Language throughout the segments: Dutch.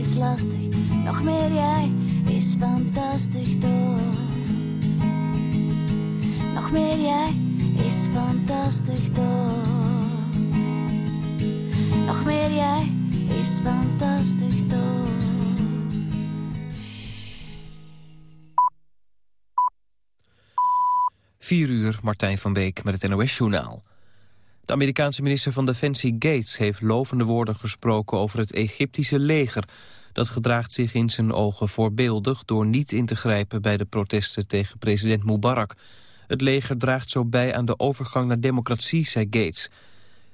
is lastig. Nog meer jij is fantastisch toch. Nog meer jij is fantastisch toch. Nog meer jij is fantastisch toch. 4 uur, Martijn van Beek met het NOS-journaal. De Amerikaanse minister van Defensie Gates heeft lovende woorden gesproken over het Egyptische leger. Dat gedraagt zich in zijn ogen voorbeeldig door niet in te grijpen bij de protesten tegen president Mubarak. Het leger draagt zo bij aan de overgang naar democratie, zei Gates.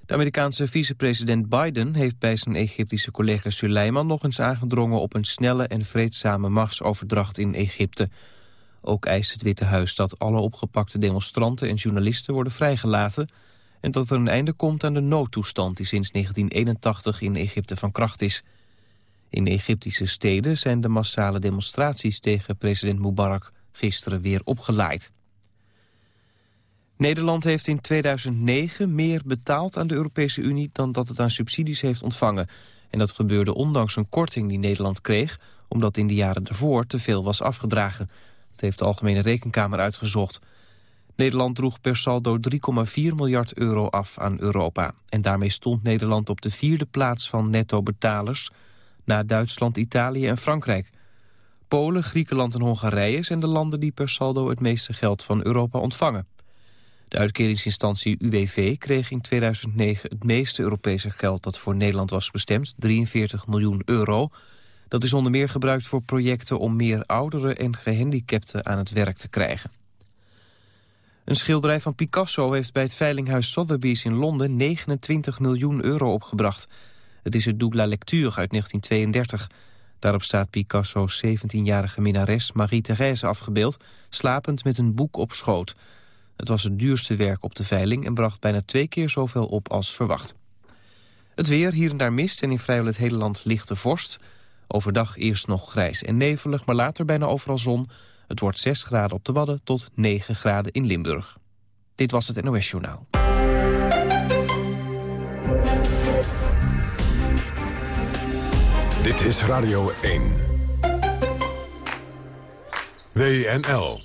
De Amerikaanse vicepresident Biden heeft bij zijn Egyptische collega Suleiman nog eens aangedrongen op een snelle en vreedzame machtsoverdracht in Egypte. Ook eist het Witte Huis dat alle opgepakte demonstranten en journalisten worden vrijgelaten... en dat er een einde komt aan de noodtoestand die sinds 1981 in Egypte van kracht is. In Egyptische steden zijn de massale demonstraties tegen president Mubarak gisteren weer opgeleid. Nederland heeft in 2009 meer betaald aan de Europese Unie dan dat het aan subsidies heeft ontvangen. En dat gebeurde ondanks een korting die Nederland kreeg, omdat in de jaren daarvoor te veel was afgedragen. Dat heeft de Algemene Rekenkamer uitgezocht. Nederland droeg per saldo 3,4 miljard euro af aan Europa. En daarmee stond Nederland op de vierde plaats van netto-betalers... na Duitsland, Italië en Frankrijk. Polen, Griekenland en Hongarije zijn de landen die per saldo het meeste geld van Europa ontvangen. De uitkeringsinstantie UWV kreeg in 2009 het meeste Europese geld dat voor Nederland was bestemd, 43 miljoen euro. Dat is onder meer gebruikt voor projecten om meer ouderen en gehandicapten aan het werk te krijgen. Een schilderij van Picasso heeft bij het veilinghuis Sotheby's in Londen 29 miljoen euro opgebracht. Het is het Double Lecture uit 1932. Daarop staat Picasso's 17-jarige minnares Marie-Thérèse afgebeeld, slapend met een boek op schoot. Het was het duurste werk op de veiling en bracht bijna twee keer zoveel op als verwacht. Het weer, hier en daar mist en in vrijwel het hele land lichte vorst. Overdag eerst nog grijs en nevelig, maar later bijna overal zon. Het wordt 6 graden op de Wadden tot 9 graden in Limburg. Dit was het NOS Journaal. Dit is Radio 1. WNL.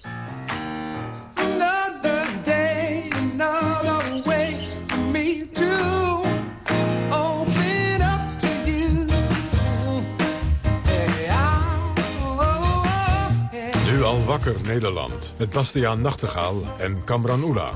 Wakker Nederland. Met Bastiaan Nachtegaal en Kamran Oela.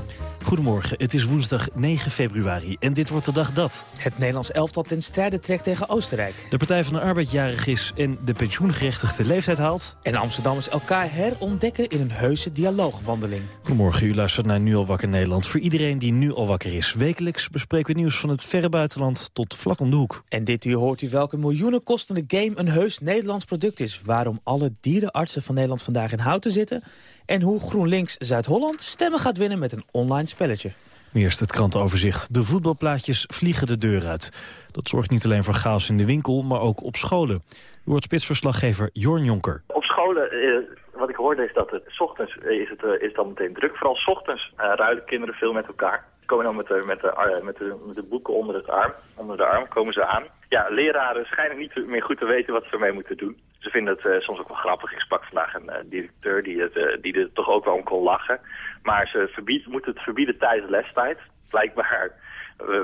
Goedemorgen, het is woensdag 9 februari en dit wordt de dag dat... Het Nederlands elftal ten strijde trekt tegen Oostenrijk. De Partij van de Arbeid jarig is en de pensioengerechtigde leeftijd haalt. En Amsterdammers elkaar herontdekken in een heuse dialoogwandeling. Goedemorgen, u luistert naar Nu al wakker Nederland. Voor iedereen die nu al wakker is. Wekelijks bespreken we nieuws van het verre buitenland tot vlak om de hoek. En dit uur hoort u welke miljoenen kostende game een heus Nederlands product is. Waarom alle dierenartsen van Nederland vandaag in houten zitten en hoe GroenLinks Zuid-Holland stemmen gaat winnen met een online spelletje. Eerst het krantenoverzicht. De voetbalplaatjes vliegen de deur uit. Dat zorgt niet alleen voor chaos in de winkel, maar ook op scholen. U wordt spitsverslaggever Jorn Jonker. Op scholen, eh, wat ik hoorde is dat het, s ochtends is het, eh, is dan meteen druk. Vooral s ochtends uh, ruilen kinderen veel met elkaar. Komen dan met de, met, de, met, de, met de boeken onder, het arm, onder de arm komen ze aan. Ja, leraren schijnen niet meer goed te weten wat ze ermee moeten doen. Ze vinden het uh, soms ook wel grappig. Ik sprak vandaag een uh, directeur die, het, uh, die er toch ook wel om kon lachen. Maar ze verbied, moeten het verbieden tijdens lestijd. Blijkbaar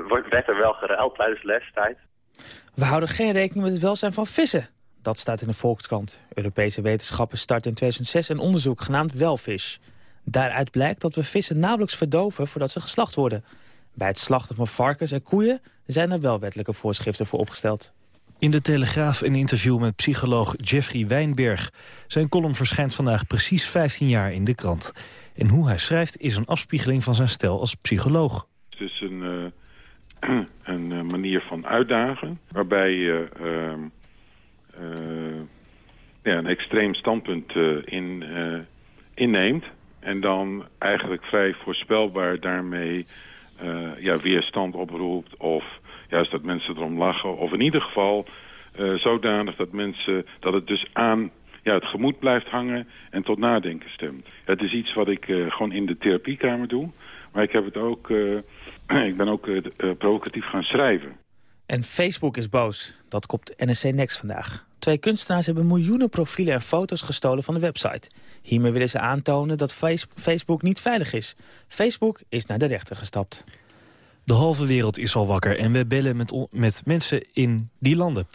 wordt, werd er wel geruild tijdens lestijd. We houden geen rekening met het welzijn van vissen. Dat staat in de Volkskrant. Europese wetenschappers starten in 2006 een onderzoek genaamd Welfish. Daaruit blijkt dat we vissen nauwelijks verdoven voordat ze geslacht worden. Bij het slachten van varkens en koeien zijn er wel wettelijke voorschriften voor opgesteld. In de Telegraaf een interview met psycholoog Jeffrey Wijnberg. Zijn column verschijnt vandaag precies 15 jaar in de krant. En hoe hij schrijft is een afspiegeling van zijn stijl als psycholoog. Het is een, uh, een uh, manier van uitdagen... waarbij je uh, ja, een extreem standpunt in, inneemt... en dan eigenlijk vrij voorspelbaar daarmee ja, weerstand oproept... of juist dat mensen erom lachen. Of in ieder geval uh, zodanig dat, mensen, dat het dus aan ja, het gemoed blijft hangen en tot nadenken stemt. Het is iets wat ik uh, gewoon in de therapiekamer doe. Maar ik, heb het ook, uh, ik ben ook provocatief gaan schrijven. En Facebook is boos. Dat kopt NSC Next vandaag. Twee kunstenaars hebben miljoenen profielen en foto's gestolen van de website. Hiermee willen ze aantonen dat Facebook niet veilig is. Facebook is naar de rechter gestapt. De halve wereld is al wakker en we bellen met, met mensen in die landen.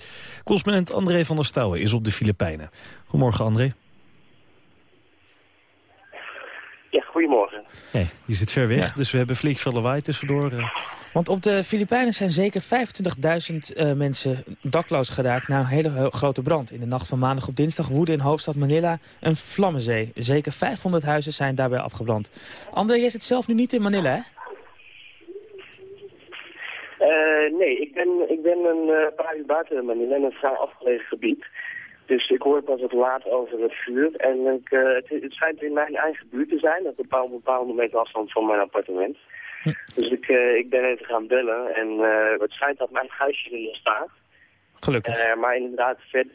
Correspondent André van der Stouwen is op de Filipijnen. Goedemorgen André. Ja, goedemorgen. Hey, je zit ver weg, dus we hebben flink veel lawaai tussendoor. Eh. Want op de Filipijnen zijn zeker 25.000 uh, mensen dakloos geraakt... na een hele grote brand. In de nacht van maandag op dinsdag woedde in hoofdstad Manila een vlammenzee. Zeker 500 huizen zijn daarbij afgebrand. André, jij zit zelf nu niet in Manila, hè? Uh, nee, ik ben, ik ben een uh, paar uur buiten Manila in een vrij afgelegen gebied. Dus ik hoor pas het laat over het vuur. En ik, uh, het, het, schijnt in mijn eigen buurt te zijn, dat op een bepaalde meter afstand van mijn appartement. Hm. Dus ik, ik ben even gaan bellen en het schijnt dat mijn huisje er nog staat. Gelukkig. maar inderdaad, verder,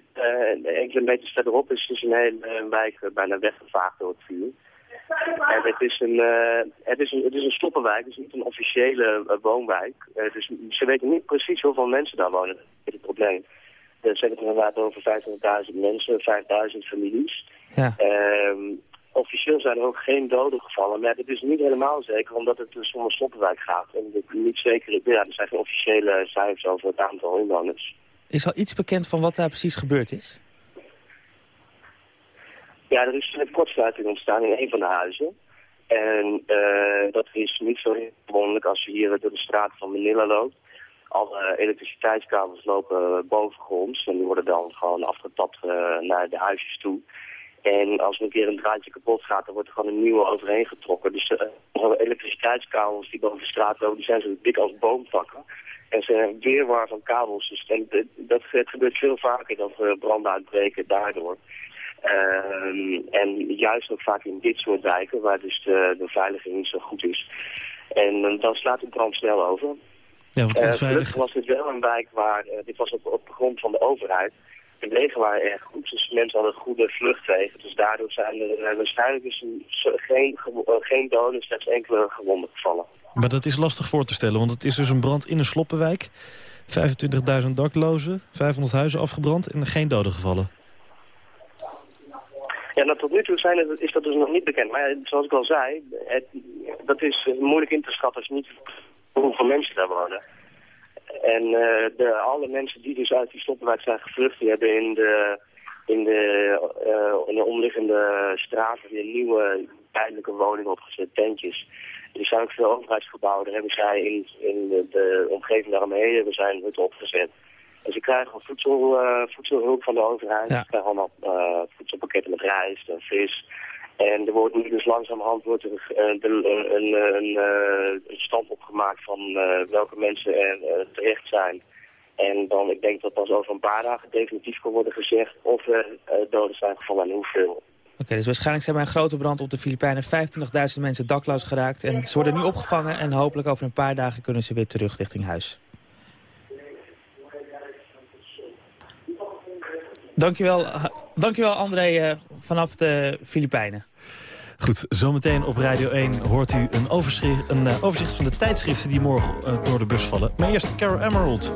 enkele meters verderop is dus een hele wijk bijna weggevaagd door het vuur. En het is een, uh, het is een, het is een stoppenwijk, dus niet een officiële uh, woonwijk. Uh, dus ze weten niet precies hoeveel mensen daar wonen. Dat is het probleem. Ze hebben het inderdaad over 500.000 mensen, 5.000 families. Ja. Ehm, officieel zijn er ook geen doden gevallen, maar het is niet helemaal zeker omdat het dus om een stoppenwijk gaat. En het niet zeker, ja, er zijn geen officiële cijfers over het aantal inwoners. Is al iets bekend van wat daar precies gebeurd is? Ja, er is een kortsluiting ontstaan in een van de huizen. En uh, dat is niet zo wonderlijk als je hier door de straat van Manila loopt. Alle elektriciteitskabels lopen bovengronds en die worden dan gewoon afgetapt uh, naar de huisjes toe. En als er een keer een draadje kapot gaat, dan wordt er gewoon een nieuwe overheen getrokken. Dus de uh, elektriciteitskabels die boven de straat lopen, die zijn zo dik als boomtakken. En ze hebben weerwar van kabels. Dus en, dat, gebeurt veel vaker dat branden uitbreken daardoor. Uh, en juist ook vaak in dit soort wijken, waar dus de beveiliging niet zo goed is. En uh, dan slaat de brand snel over. Ja, wat uh, was dit wel een wijk waar, uh, dit was op, grond van de overheid. De wegen waren erg goed, dus mensen hadden goede vluchtwegen. Dus daardoor zijn er waarschijnlijk dus geen, geen doden, slechts enkele gewonden gevallen. Maar dat is lastig voor te stellen, want het is dus een brand in een sloppenwijk. 25.000 daklozen, 500 huizen afgebrand en geen doden gevallen. Ja, nou, tot nu toe zijn het, is dat dus nog niet bekend. Maar zoals ik al zei, het, dat is moeilijk in te schatten als niet hoeveel mensen daar wonen. En uh, de, alle mensen die dus uit die stoppenwijk zijn gevlucht, die hebben in de, in de, uh, in de omliggende straten weer nieuwe tijdelijke woningen opgezet, tentjes. Er zijn ook veel overheidsgebouwen, daar hebben zij in, in de, omgeving daaromheen hebben zij een hut opgezet. En ze krijgen voedsel, uh, voedselhulp van de overheid. Ze krijgen allemaal uh, voedselpakketten met rijst en vis. En er wordt nu dus langzamerhand wordt er, uh, een, een, een, een, stand opgemaakt van welke mensen er terecht zijn. En dan, ik denk dat pas over een paar dagen definitief kan worden gezegd of er doden zijn gevallen en hoeveel. Oké, dus waarschijnlijk zijn bij een grote brand op de Filipijnen 25.000 mensen dakloos geraakt. En ze worden nu opgevangen en hopelijk over een paar dagen kunnen ze weer terug richting huis. Dankjewel, dankjewel André uh, vanaf de Filipijnen. Goed, zometeen op Radio 1 hoort u een, overzicht, een uh, overzicht van de tijdschriften die morgen door de bus vallen. Maar eerst Carol Emerald.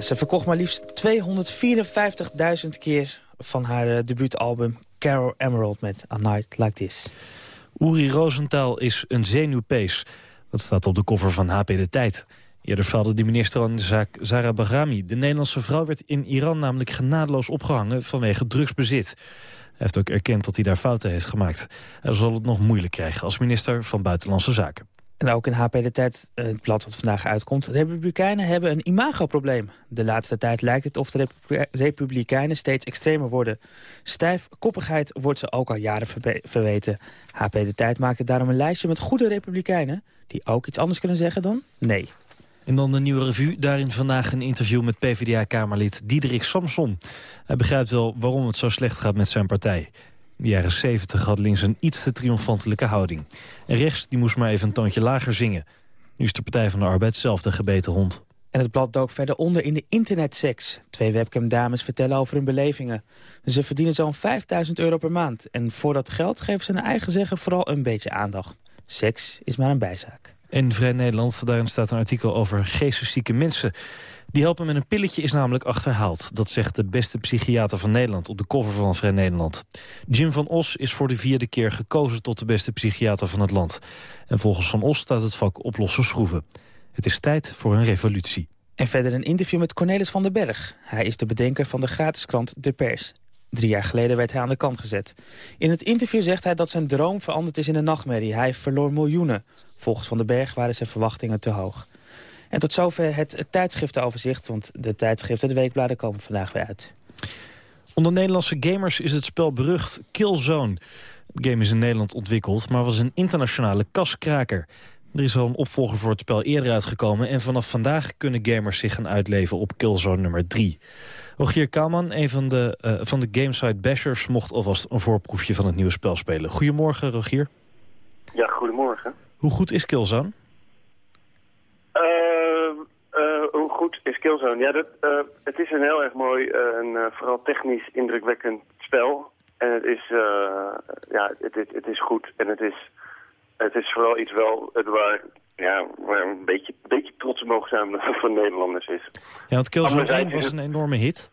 Ze verkocht maar liefst 254.000 keer van haar eh, debuutalbum Carol Emerald met A Night Like This. Uri Rosenthal is een zenuwpees. Dat staat op de cover van HP De Tijd. Eerder faalde de minister aan de zaak Zara Bahrami. De Nederlandse vrouw werd in Iran namelijk genadeloos opgehangen vanwege drugsbezit. Hij heeft ook erkend dat hij daar fouten heeft gemaakt. Hij zal het nog moeilijk krijgen als minister van Buitenlandse Zaken. En ook in HP De Tijd, eh, het blad dat vandaag uitkomt... Republikeinen hebben een imagoprobleem. De laatste tijd lijkt het of de Repu- Republikeinen steeds extremer worden. Stijfkoppigheid wordt ze ook al jaren verweten. HP De Tijd maakte daarom een lijstje met goede Republikeinen... die ook iets anders kunnen zeggen dan nee. En dan de nieuwe revue. Daarin vandaag een interview met PvdA-kamerlid Diederik Samson. Hij begrijpt wel waarom het zo slecht gaat met zijn partij. In de jaren 70 had links een iets te triomfantelijke houding. En rechts die moest maar even een toontje lager zingen. Nu is de Partij van de Arbeid zelf de gebeten hond. En het blad dook verder onder in de internetseks. Twee webcamdames vertellen over hun belevingen. Ze verdienen zo'n 5000 euro per maand. En voor dat geld geven ze naar eigen zeggen vooral een beetje aandacht. Seks is maar een bijzaak. In Vrij Nederland, daarin staat een artikel over geesteszieke mensen. Die helpen met een pilletje is namelijk achterhaald. Dat zegt de beste psychiater van Nederland op de cover van Vrij Nederland. Jim van Os is voor de vierde keer gekozen tot de beste psychiater van het land. En volgens Van Os staat het vak op losse schroeven. Het is tijd voor een revolutie. En verder een interview met Cornelis van den Berg. Hij is de bedenker van de gratis krant De Pers. Drie jaar geleden werd hij aan de kant gezet. In het interview zegt hij dat zijn droom veranderd is in een nachtmerrie. Hij verloor miljoenen. Volgens Van den Berg waren zijn verwachtingen te hoog. En tot zover het, tijdschriftenoverzicht, want de tijdschriften, de weekbladen komen vandaag weer uit. Onder Nederlandse gamers is het spel berucht Killzone. Het game is in Nederland ontwikkeld, maar was een internationale kaskraker. Er is al een opvolger voor het spel eerder uitgekomen... en vanaf vandaag kunnen gamers zich gaan uitleven op Killzone nummer 3. Rogier Kaalman, een van de, eh, van de gamesite Bashers... mocht alvast een voorproefje van het nieuwe spel spelen. Goedemorgen, Rogier. Ja, goedemorgen. Hoe goed is Killzone? Eh, eh, hoe goed is Killzone? Ja, dat, eh, het is een heel erg mooi en vooral technisch indrukwekkend spel. En het is, ja, het, het, het is goed. En het is, het is vooral iets wel het waar, ja, waar een beetje, beetje trots mogen zijn van Nederlanders is. Ja, want Killzone Anderzijds 1 was een enorme hit.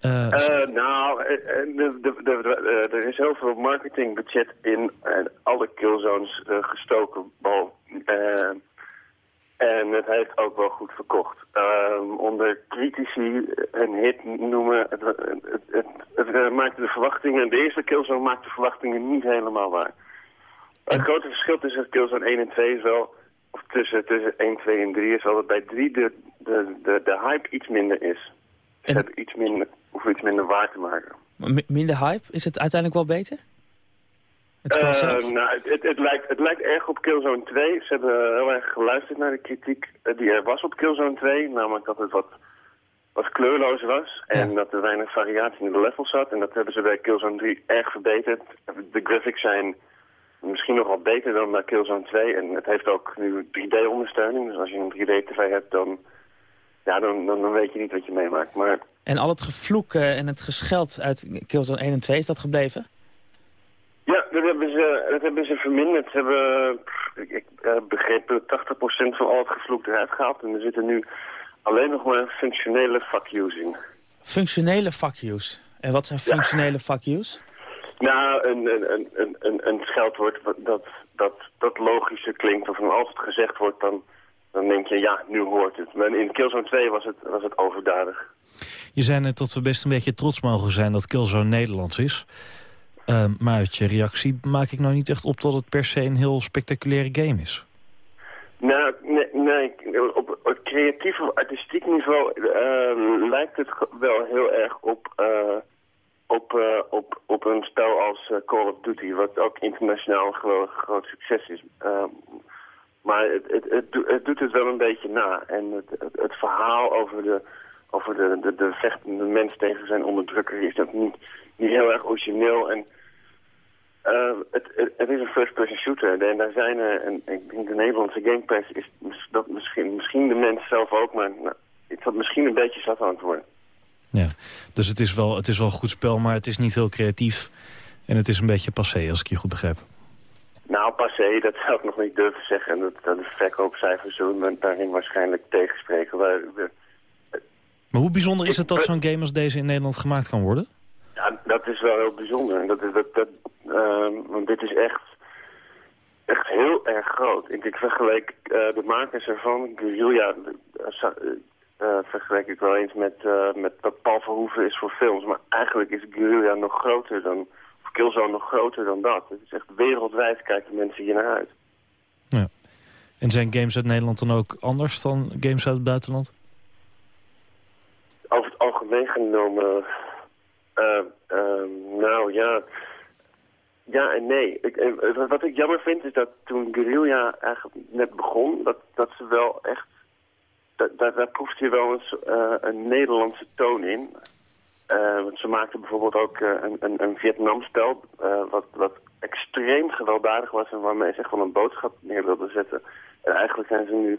Eh, Eh, nou, de, de, de, de- er is heel veel marketingbudget in eh, alle killzones eh, gestoken. Behalve, eh, en het heeft ook wel goed verkocht. Ehm, onder critici een hit noemen, het, het, het, het, het, maakte de verwachtingen, de eerste Killzone maakte de verwachtingen niet helemaal waar. Het grote verschil tussen Killzone 1 en 2 is wel, tussen, tussen 1, 2 en 3 is wel dat bij 3 de, de, de, de hype iets minder is. Ze En- hebben iets minder, hoeven iets minder waar te maken. Maar Minder hype, is het uiteindelijk wel beter? Het Eh, nou, het, het, het lijkt, het lijkt erg op Killzone 2. Ze hebben heel erg geluisterd naar de kritiek eh, die er was op Killzone 2. Namelijk dat het wat, wat kleurloos was en Ja. dat er weinig variatie in de levels zat. En dat hebben ze bij Killzone 3 erg verbeterd. De graphics zijn misschien nog wel beter dan bij Killzone 2. En het heeft ook nu 3D-ondersteuning. Dus als je een 3D-tv hebt, dan, ja, dan, dan, dan weet je niet wat je meemaakt. Maar En al het gevloek eh, en het gescheld uit Killzone 1 en 2, is dat gebleven? Ja, dat hebben ze, dat hebben ze verminderd. Ze hebben, ik, ik eh, begreep dat 80% van al het gevloek eruit gehaald. En er zitten nu alleen nog maar functionele fuck yous in. Functionele fuck yous. En wat zijn functionele fuck yous? Nou, een, een, een, een, een, scheldwoord dat, dat, dat logischer klinkt. Of als het gezegd wordt, dan, dan denk je, ja, nu hoort het. Maar in Killzone 2 was het, was het overdadig. Je zei net dat we best een beetje trots mogen zijn dat Killzone Nederlands is. Ehm, maar uit je reactie maak ik nou niet echt op dat het per se een heel spectaculaire game is. Nou, nee, nee op, op creatief of artistiek niveau eh, lijkt het wel heel erg op, eh, op, eh, op, op een spel als eh, Call of Duty, wat ook internationaal een groot succes is. Eh, maar het, het, het, doet- het wel een beetje na. En het, het, verhaal over de, over de, de, de vechtende mens tegen zijn onderdrukker is dat niet, niet heel erg origineel. En eh, het, het, het is een first-person shooter en daar zijn er, en ik denk de Nederlandse Game Pass is dat misschien, misschien de mens zelf ook, maar nou, had misschien een beetje zat aan het worden. Ja. Dus het is, wel, het is wel een goed spel, maar het is niet heel creatief. En het is een beetje passé, als ik je goed begrijp. Nou, passé, dat zou ik nog niet durven zeggen. En dat, dat de verkoopcijfers zullen me daarin waarschijnlijk tegenspreken. Maar, Maar hoe bijzonder is het dat zo'n game als deze in Nederland gemaakt kan worden? ja, dat is wel heel bijzonder. Dat is, dat, dat, ehm, want dit is echt, echt heel erg groot. Ik, ik vergeleek eh, de makers ervan, Guerrilla, eh, vergeleek ik wel eens met, eh, met wat Paul Verhoeven is voor films. Maar eigenlijk is Guerrilla nog groter dan, of Killzone nog groter dan dat. Het is echt wereldwijd kijken mensen hier naar uit. Ja. En zijn games uit Nederland dan ook anders dan games uit het buitenland? Over het algemeen genomen, eh, nou ja, ja en nee. Ik, wat ik jammer vind is dat toen Guerrilla eigenlijk net begon, dat, dat ze wel echt, dat, daar proefde je wel eens eh, een Nederlandse toon in. Eh, want ze maakten bijvoorbeeld ook eh, een, een, een Vietnamspel, wat, wat extreem gewelddadig was en waarmee ze echt wel een boodschap neer wilden zetten. En eigenlijk zijn ze nu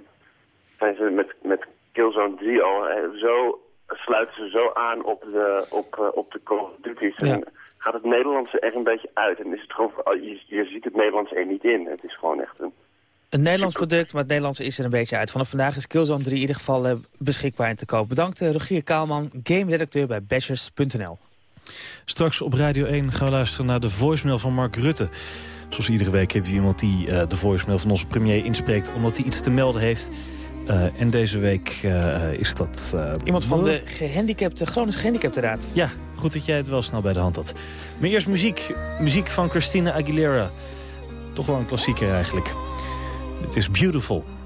zijn ze met, met Killzone 3 al zo, sluiten ze zo aan op de, op, op de Call of Duty's. Ja. En gaat het Nederlandse er een beetje uit. En is het gewoon, oh, je, je ziet het Nederlandse er niet in. Het is gewoon echt een... Een Nederlands product, maar het Nederlandse is er een beetje uit. Vanaf vandaag is Killzone 3 in ieder geval eh, beschikbaar en te koop. Bedankt uh, Rogier Kaalman, game-redacteur bij Bashers.nl. Straks op Radio 1 gaan we luisteren naar de voicemail van Mark Rutte. Zoals iedere week hebben we iemand die uh, de voicemail van onze premier inspreekt... omdat hij iets te melden heeft. Uh, en deze week uh, is dat... Iemand van de gehandicapte, Groningse Gehandicaptenraad. Ja, goed dat jij het wel snel bij de hand had. Maar eerst muziek. Muziek van Christina Aguilera. Toch wel een klassieker eigenlijk. Het is Beautiful.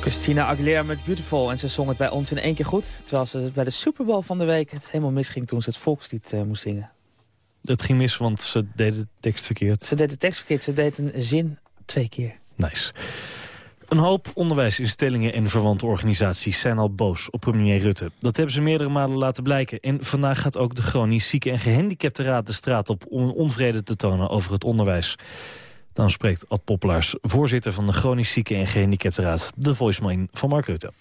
Christina Aguilera met Beautiful. En ze zong het bij ons in één keer goed. Terwijl ze bij de Super Bowl van de week het helemaal misging toen ze het volkslied uh, moest zingen. Het ging mis, want ze deed de tekst verkeerd. Ze deed de tekst verkeerd. Ze deed een zin twee keer. Nice. Een hoop onderwijsinstellingen en verwante organisaties zijn al boos op premier Rutte. Dat hebben ze meerdere malen laten blijken. En vandaag gaat ook de chronisch zieke en gehandicapte raad de straat op... om onvrede te tonen over het onderwijs. Dan spreekt Ad Poppelaars, voorzitter van de chronisch zieke en gehandicapte raad... de voicemail van Mark Rutte.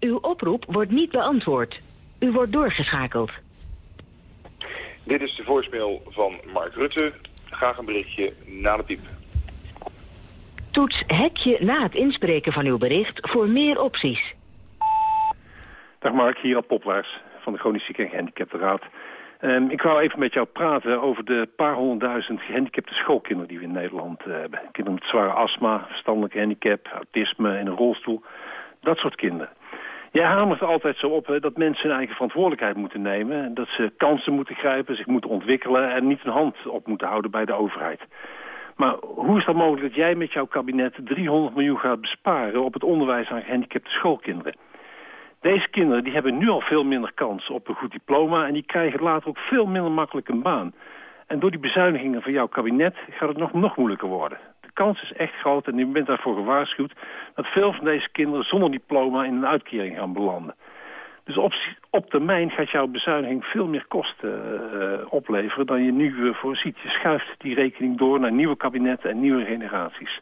Uw oproep wordt niet beantwoord. U wordt doorgeschakeld. Dit is de voicemail van Mark Rutte. Graag een berichtje na de piep. Toets hekje na het inspreken van uw bericht voor meer opties. Dag Mark, hier op Poplaars van de Chronisch Zieke en Gehandicapte Raad. Um, ik wou even met jou praten over de paar honderdduizend gehandicapte schoolkinderen die we in Nederland uh, hebben. Kinderen met zware astma, verstandelijke handicap, autisme en een rolstoel. Dat soort kinderen. Jij hamert altijd zo op dat mensen hun eigen verantwoordelijkheid moeten nemen. Dat ze kansen moeten grijpen, zich moeten ontwikkelen... en niet een hand op moeten houden bij de overheid. Maar hoe is dat mogelijk dat jij met jouw kabinet 300 miljoen gaat besparen... op het onderwijs aan gehandicapte schoolkinderen? Deze kinderen die hebben nu al veel minder kans op een goed diploma... en die krijgen later ook veel minder makkelijk een baan. En door die bezuinigingen van jouw kabinet gaat het nog, nog moeilijker worden kans is echt groot, en u bent daarvoor gewaarschuwd... dat veel van deze kinderen zonder diploma in een uitkering gaan belanden. Dus op, termijn gaat jouw bezuiniging veel meer kosten uh, opleveren dan je nu uh, voorziet. Je schuift die rekening door naar nieuwe kabinetten en nieuwe generaties.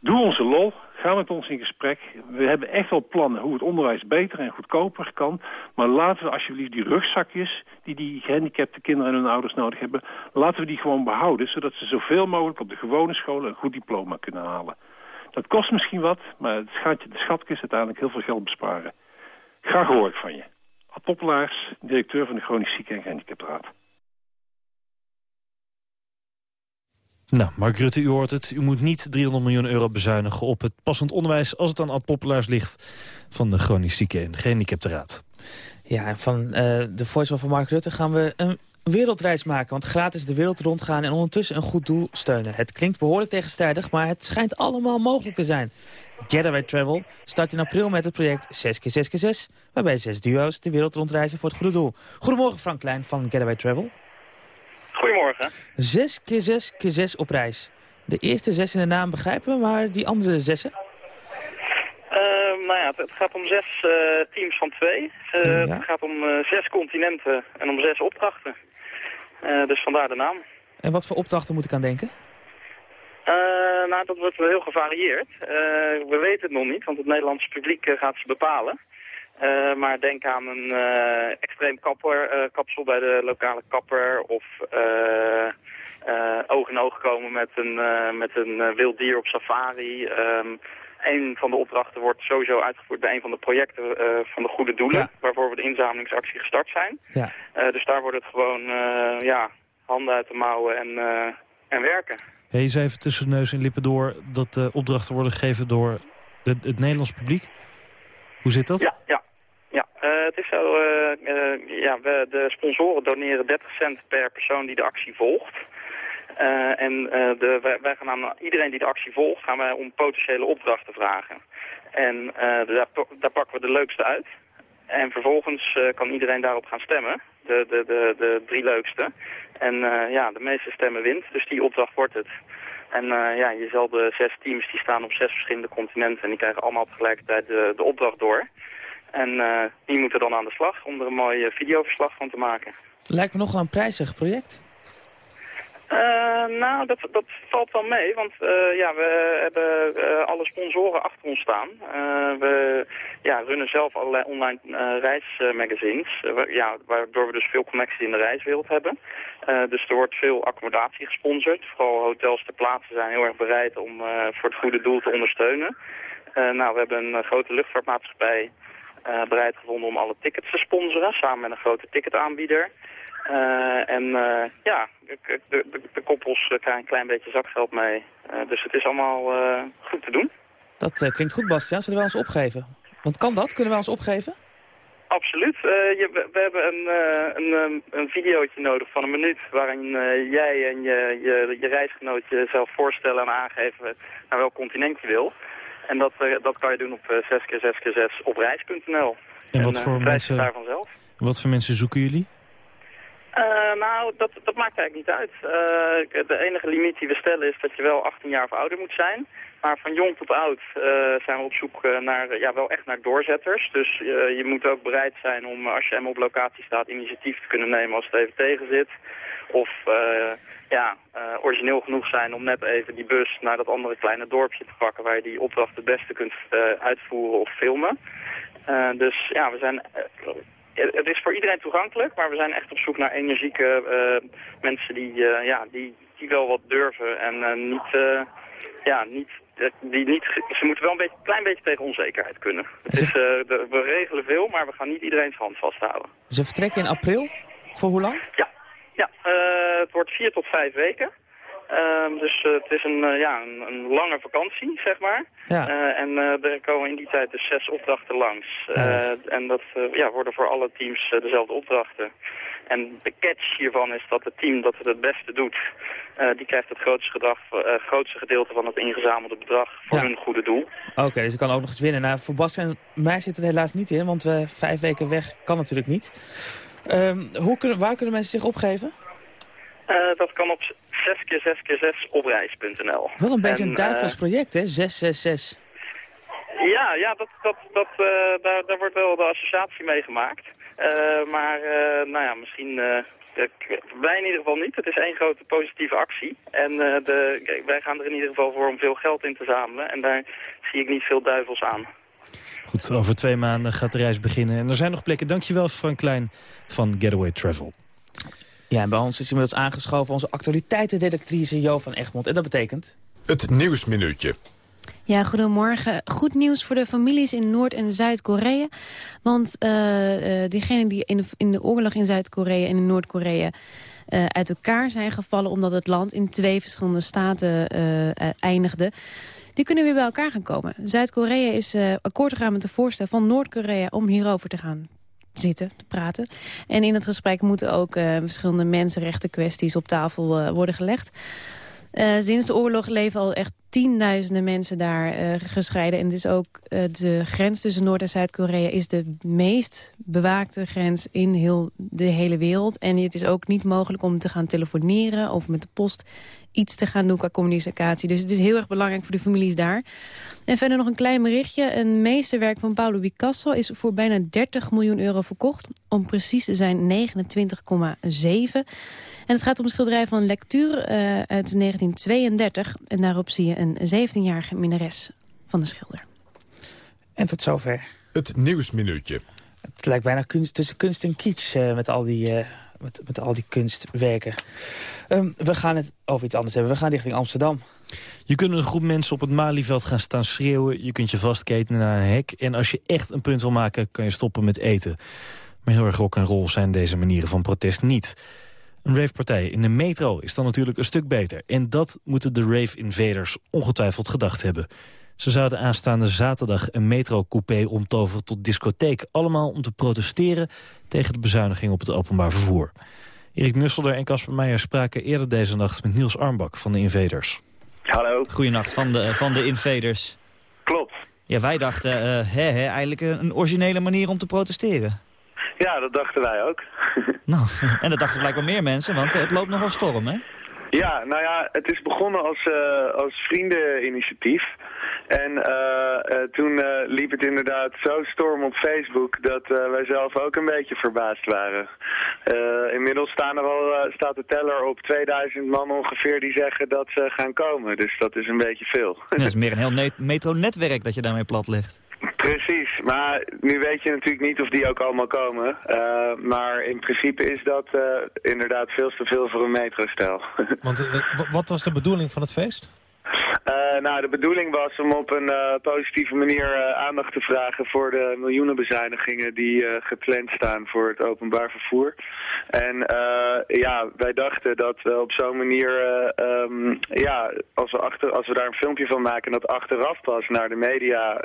Doe onze lol, ga met ons in gesprek. We hebben echt wel plannen hoe het onderwijs beter en goedkoper kan. Maar laten we alsjeblieft die rugzakjes die die gehandicapte kinderen en hun ouders nodig hebben... laten we die gewoon behouden, zodat ze zoveel mogelijk op de gewone scholen een goed diploma kunnen halen. Dat kost misschien wat, maar het gaat je de schatkist uiteindelijk heel veel geld besparen. Graag hoor ik van je. Ad Poppelaars, directeur van de Chronisch Zieken en Gehandicaptenraad. Nou, Mark Rutte, u hoort het. U moet niet 300 miljoen euro bezuinigen op het passend onderwijs... als het aan Ad Poppelaars ligt van de chronisch zieke en gehandicapte raad. Ja, en van uh, de voicemail van Mark Rutte gaan we een wereldreis maken. Want gratis de wereld rondgaan en ondertussen een goed doel steunen. Het klinkt behoorlijk tegenstrijdig, maar het schijnt allemaal mogelijk te zijn. Getaway Travel start in april met het project 6x6x6... waarbij zes duo's de wereld rondreizen voor het goede doel. Goedemorgen Frank Klein van Getaway Travel. Goedemorgen. 6 keer 6 keer 6 op reis. De eerste zes in de naam begrijpen we, maar die andere zessen? Nou ja, het, gaat om zes uh, teams van twee. Ja. Het gaat om zes continenten en om zes opdrachten. dus vandaar de naam. En wat voor opdrachten moet ik aan denken? nou, dat wordt wel heel gevarieerd. we weten het nog niet, want het Nederlandse publiek gaat ze bepalen. Uh, maar denk aan een uh, extreem kapper, uh, kapsel bij de lokale kapper of oog in oog komen met een, met een wild dier op safari. Um, een van de opdrachten wordt sowieso uitgevoerd bij een van de projecten van de goede doelen, ja. waarvoor we de inzamelingsactie gestart zijn. Ja. dus daar wordt het gewoon ja, handen uit de mouwen en, en werken. Ja, je zei even tussen neus en lippen door dat de opdrachten worden gegeven door de, het Nederlands publiek. Hoe zit dat? Ja, ja. Ja, uh, het is zo, uh, uh, ja, we, de sponsoren doneren 30 cent per persoon die de actie volgt. en de, wij, wij, gaan aan iedereen die de actie volgt, gaan wij om potentiële opdrachten vragen. En daar, daar, pakken we de leukste uit. En vervolgens kan iedereen daarop gaan stemmen, de, de, de, de drie leukste. En ja, de meeste stemmen wint, dus die opdracht wordt het. En ja, je zal de zes teams, die staan op zes verschillende continenten en die krijgen allemaal tegelijkertijd de, de opdracht door. En uh, die moeten dan aan de slag om er een mooi uh, videoverslag van te maken. Lijkt me nogal een prijzig project. Uh, nou, dat, dat valt wel mee, want ja, we hebben alle sponsoren achter ons staan. we ja, runnen zelf allerlei online reismagazines, ja, waardoor we dus veel connecties in de reiswereld hebben. dus er wordt veel accommodatie gesponsord. Vooral hotels ter plaatse zijn heel erg bereid om voor het goede doel te ondersteunen. nou, we hebben een grote luchtvaartmaatschappij bereid gevonden om alle tickets te sponsoren, samen met een grote ticketaanbieder. Uh, en uh, ja, de, de, de koppels krijgen een klein beetje zakgeld mee. dus het is allemaal goed te doen. Dat klinkt goed, Bastiaan. Zullen we ons opgeven? Want kan dat? Kunnen we ons opgeven? Absoluut. Eh, je, we, we hebben een, eh, een, ehm, een videootje nodig van een minuut waarin eh, jij en je, je, je reisgenoot jezelf voorstellen en aangeven naar welk continent je wil. En dat, eh, dat kan je doen op 6x6x6 op reis.nl. En wat eh, voor het mensen-. Wat voor mensen zoeken jullie? Eh, nou, dat, dat maakt eigenlijk niet uit. Eh, de enige limiet die we stellen is dat je wel 18 jaar of ouder moet zijn. Maar van jong tot oud eh, zijn we op zoek naar, ja, wel echt naar doorzetters. Dus je moet ook bereid zijn om, als je helemaal op locatie staat, initiatief te kunnen nemen als het even tegen zit. Of ja, origineel genoeg zijn om net even die bus naar dat andere kleine dorpje te pakken waar je die opdracht het beste kunt uitvoeren of filmen. Dus ja, we zijn... eh, het is voor iedereen toegankelijk, maar we zijn echt op zoek naar energieke eh, mensen die, eh, ja, die, die wel wat durven en niet, ja, niet, die niet, ze moeten wel een beetje, klein beetje tegen onzekerheid kunnen. Het is, de- we regelen veel, maar we gaan niet iedereen's hand vasthouden. Ze vertrekken in april. Voor hoe lang? Ja, ja het wordt vier tot vijf weken. Ehm, dus eh, het is een, eh, ja, een, een lange vakantie, zeg maar. Ja. Eh, en er komen in die tijd dus zes opdrachten langs. En dat ja, worden voor alle teams dezelfde opdrachten. En de catch hiervan is dat het team dat het het beste doet, die krijgt het grootste, gedrag, grootste gedeelte van het ingezamelde bedrag voor Ja. hun goede doel. Oké, dus je kan ook nog eens winnen. Nou, voor Bas en mij zit het helaas niet in, want we vijf weken weg kan natuurlijk niet. Ehm, hoe kunnen, waar kunnen mensen zich opgeven? Eh, dat kan op 6x6x6 op reis.nl. Wel een beetje En, een duivels eh, project, hè? 666. Ja, ja dat, dat, dat, eh, daar, daar wordt wel de associatie mee gemaakt. Eh, maar eh, nou ja, misschien... eh, ik- wij in ieder geval niet. Het is één grote positieve actie. En eh, de, kijk, wij gaan er in ieder geval voor om veel geld in te zamelen. En daar zie ik niet veel duivels aan. Goed, over twee maanden gaat de reis beginnen. En er zijn nog plekken. Dankjewel Frank Klein van Getaway Travel. Ja, en bij ons is inmiddels aangeschoven onze actualiteitendetectrice Jo van Egmond. En dat betekent... Het Nieuwsminuutje. Ja, goedemorgen. Goed nieuws voor de families in Noord- en Zuid-Korea. Want uh, uh, diegenen die in de, in de oorlog in Zuid-Korea en in Noord-Korea... Uh, uit elkaar zijn gevallen omdat het land in twee verschillende staten eindigde... die kunnen weer bij elkaar gaan komen. Zuid-Korea is akkoord gegaan met de voorstel van Noord-Korea om hierover te gaan zitten, te praten. En in het gesprek moeten ook uh, verschillende mensenrechten kwesties op tafel uh, worden gelegd. Uh, sinds de oorlog leven al echt tienduizenden mensen daar gescheiden. En het is ook de grens tussen Noord- en Zuid-Korea... is de meest bewaakte grens in heel de hele wereld. En het is ook niet mogelijk om te gaan telefoneren... of met de post iets te gaan doen qua communicatie. Dus het is heel erg belangrijk voor de families daar. En verder nog een klein berichtje. Een meesterwerk van Pablo Picasso is voor bijna 30 miljoen euro verkocht. Om precies te zijn 29,7. En het gaat om een schilderij van lectuur uh, uit 1932. En daarop zie je een 17-jarige minnares van de schilder. En tot zover. Het Nieuwsminuutje. Het lijkt bijna kunst, tussen kunst en kitsch uh, met al die... Uh, met, met al die kunstwerken. Um, we gaan het over iets anders hebben. We gaan richting Amsterdam. Je kunt een groep mensen op het Malieveld gaan staan schreeuwen. Je kunt je vastketenen naar een hek. En als je echt een punt wil maken, kan je stoppen met eten. Maar heel erg rock en roll zijn deze manieren van protest niet. Een ravepartij in de metro is dan natuurlijk een stuk beter. En dat moeten de Rave Invaders ongetwijfeld gedacht hebben. Ze zouden aanstaande zaterdag een metrocoupé omtoveren tot discotheek. Allemaal om te protesteren tegen de bezuiniging op het openbaar vervoer. Erik Nusselder en Casper Meijer spraken eerder deze nacht met Niels Armbak van de Invaders. Hallo. Goedenacht van de, van de Invaders. Klopt. Ja, wij dachten, uh, hè, hè, eigenlijk een originele manier om te protesteren. Ja, dat dachten wij ook. nou, en dat dachten blijkbaar meer mensen, want het loopt nogal storm, hè? Ja, nou ja, het is begonnen als, uh, als vriendeninitiatief. En uh, uh, toen liep het inderdaad zo storm op Facebook dat wij zelf ook een beetje verbaasd waren. inmiddels staan er al, staat de teller op 2000 man ongeveer die zeggen dat ze gaan komen. Dus dat is een beetje veel. Ja, dat is meer een heel metronetwerk dat je daarmee plat legt. Precies, maar nu weet je natuurlijk niet of die ook allemaal komen. Uh, maar in principe is dat uh, inderdaad veel te veel voor een metrostel. Want uh, wat was de bedoeling van het feest? Nou, de bedoeling was om op een eh, positieve manier eh, aandacht te vragen voor de miljoenenbezuinigingen die eh, gepland staan voor het openbaar vervoer. En ja, wij dachten dat we op zo'n manier, ehm, ja, als we, achter, als we daar een filmpje van maken en dat achteraf pas naar de media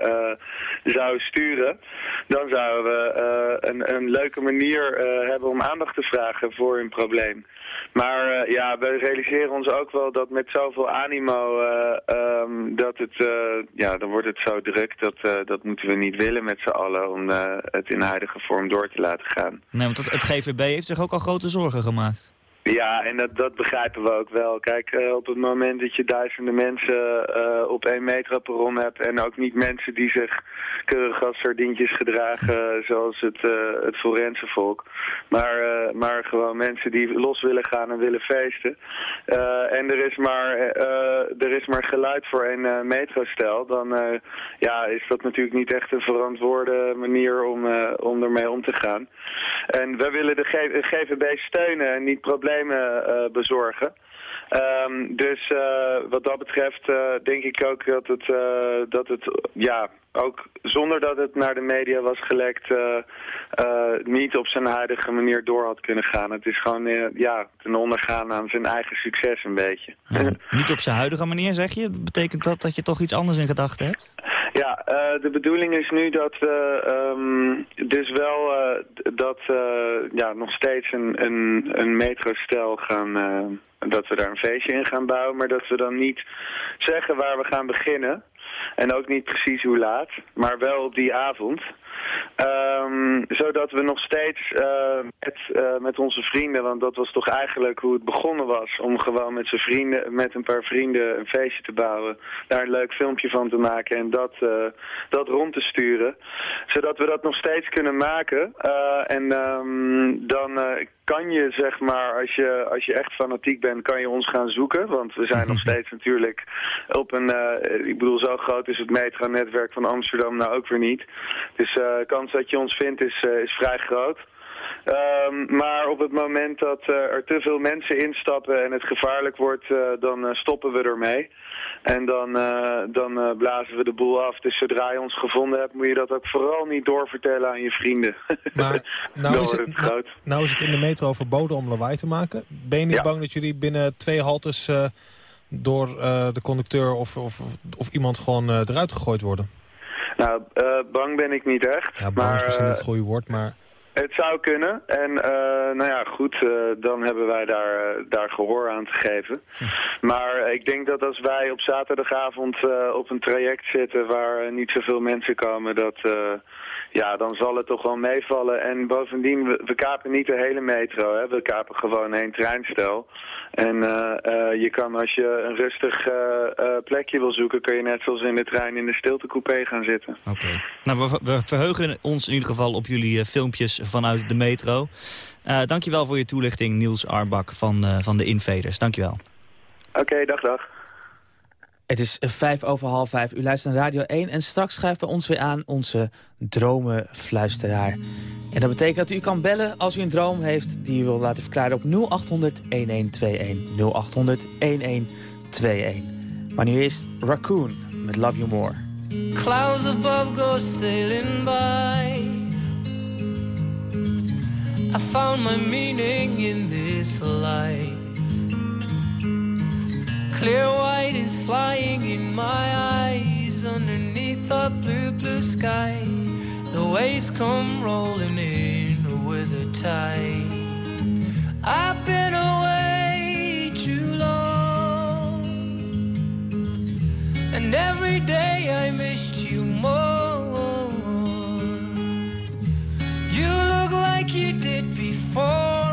zouden sturen, dan zouden we een, een leuke manier hebben om aandacht te vragen voor hun probleem. Maar ja, we realiseren ons ook wel dat met zoveel animo, um, dat het, uh, ja, dan wordt het zo druk. Dat, uh, dat moeten we niet willen met z'n allen om het in huidige vorm door te laten gaan. Nee, want het GVB heeft zich ook al grote zorgen gemaakt. Ja, en dat, dat begrijpen we ook wel. Kijk, uh, op het moment dat je duizenden mensen uh, op één metroperron hebt... en ook niet mensen die zich keurig als sardientjes gedragen... zoals het, uh, het forense volk. Maar, maar gewoon mensen die los willen gaan en willen feesten. en er is, maar, er is maar geluid voor een metrostel... dan ja, is dat natuurlijk niet echt een verantwoorde manier om, om ermee om te gaan. En wij willen de GVB steunen en niet problemen uh, bezorgen. Um, dus uh, wat dat betreft uh, denk ik ook dat het, dat het ja, ook zonder dat het naar de media was gelekt, niet op zijn huidige manier door had kunnen gaan. Het is gewoon ja, ten ondergaan aan zijn eigen succes een beetje. Niet op zijn huidige manier zeg je? Betekent dat dat je toch iets anders in gedachten hebt? Ja, uh, de bedoeling is nu dat we um, dus wel uh, dat uh, ja, nog steeds een, een, een metrostel gaan, dat we daar een feestje in gaan bouwen, maar dat we dan niet zeggen waar we gaan beginnen. En ook niet precies hoe laat, maar wel op die avond. Um, zodat we nog steeds uh, met, uh, met onze vrienden, want dat was toch eigenlijk hoe het begonnen was, om gewoon met, z'n vrienden, met een paar vrienden een feestje te bouwen, daar een leuk filmpje van te maken en dat, uh, dat rond te sturen. Zodat we dat nog steeds kunnen maken. en um, dan kan je, zeg maar, als je, als je echt fanatiek bent, kan je ons gaan zoeken. Want we zijn nog steeds natuurlijk op een, ik bedoel, zo groot is het metronetwerk van Amsterdam nou ook weer niet. Dus de kans dat je ons vindt is, uh, is vrij groot. Um, maar op het moment dat uh, er te veel mensen instappen en het gevaarlijk wordt, uh, dan uh, stoppen we ermee. En dan, dan blazen we de boel af. Dus zodra je ons gevonden hebt, moet je dat ook vooral niet doorvertellen aan je vrienden. Maar nou, is het, nou, nou, is het in de metro verboden om lawaai te maken. Ben je niet ja. bang dat jullie binnen twee haltes door de conducteur of, of, of iemand gewoon eruit gegooid worden? Nou, bang ben ik niet echt. Ja, bang is misschien niet het goede woord, maar... Het zou kunnen. En uh, nou ja, goed, uh, dan hebben wij daar, uh, daar gehoor aan te geven. Hm. Maar ik denk dat als wij op zaterdagavond op een traject zitten waar niet zoveel mensen komen, dat, ja, dan zal het toch wel meevallen. En bovendien, we, we kapen niet de hele metro, hè. we kapen gewoon één treinstel. En je kan als je een rustig plekje wil zoeken, kun je net zoals in de trein in de stiltecoupé gaan zitten. Oké. Okay. Nou, we, we verheugen ons in ieder geval op jullie filmpjes vanuit de metro. Dankjewel voor je toelichting, Niels Arbak van, van de Invaders. Dankjewel. Oké, okay, dag, dag. Het is vijf over half vijf. U luistert naar Radio 1 en straks schrijft bij ons weer aan onze dromenfluisteraar. En dat betekent dat u kan bellen als u een droom heeft die u wilt laten verklaren op 0800 1121. 0800 1121. Maar nu is Raccoon met Love You More. Clouds above go sailing by I found my meaning in this life. Clear white is flying in my eyes underneath a blue, blue sky. The waves come rolling in with a tide. I've been away too long, and every day I missed you more. You look like you did before,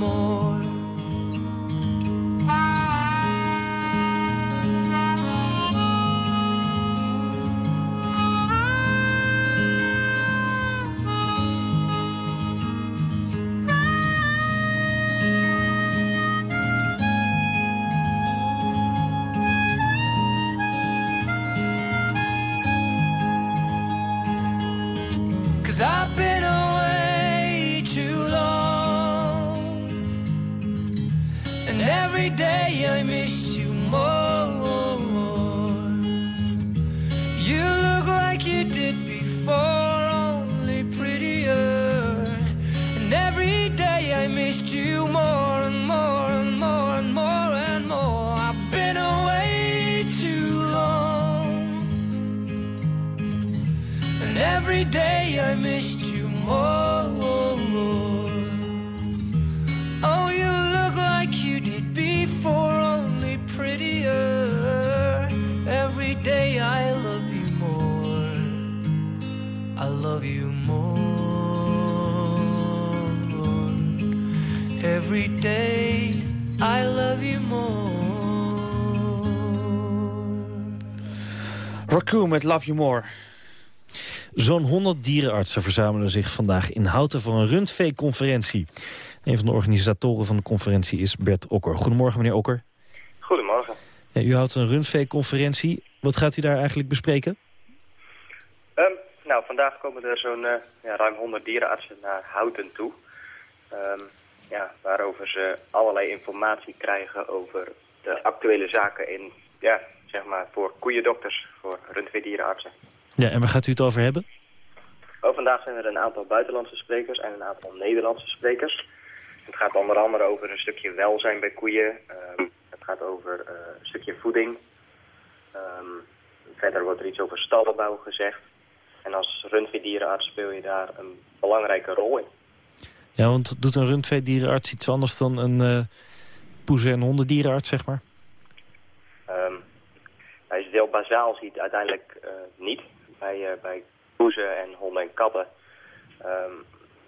every day Met Love You More. Zo'n 100 dierenartsen verzamelen zich vandaag in Houten voor een rundvee-conferentie. Een van de organisatoren van de conferentie is Bert Okker. Goedemorgen, meneer Okker. Goedemorgen. Ja, u houdt een rundvee-conferentie. Wat gaat u daar eigenlijk bespreken? Ehm, nou, vandaag komen er zo'n eh, ja, ruim 100 dierenartsen naar Houten toe. Ehm, ja, waarover ze allerlei informatie krijgen over de actuele zaken in, ja, zeg maar, voor koeiendokters, voor rundveedierenartsen. Ja, en waar gaat u het over hebben? Oh, vandaag zijn er een aantal buitenlandse sprekers en een aantal Nederlandse sprekers. Het gaat onder andere over een stukje welzijn bij koeien. Ehm, het gaat over eh, een stukje voeding. Ehm, verder wordt er iets over stallenbouw gezegd. En als rundveedierenarts speel je daar een belangrijke rol in. Ja, want doet een rundvee-dierenarts iets anders dan een eh poezen- en hondendierenarts, zeg maar? Ehm je het heel bazaal ziet, uiteindelijk eh, niet. Bij, eh, bij poezen en honden en katten ehm,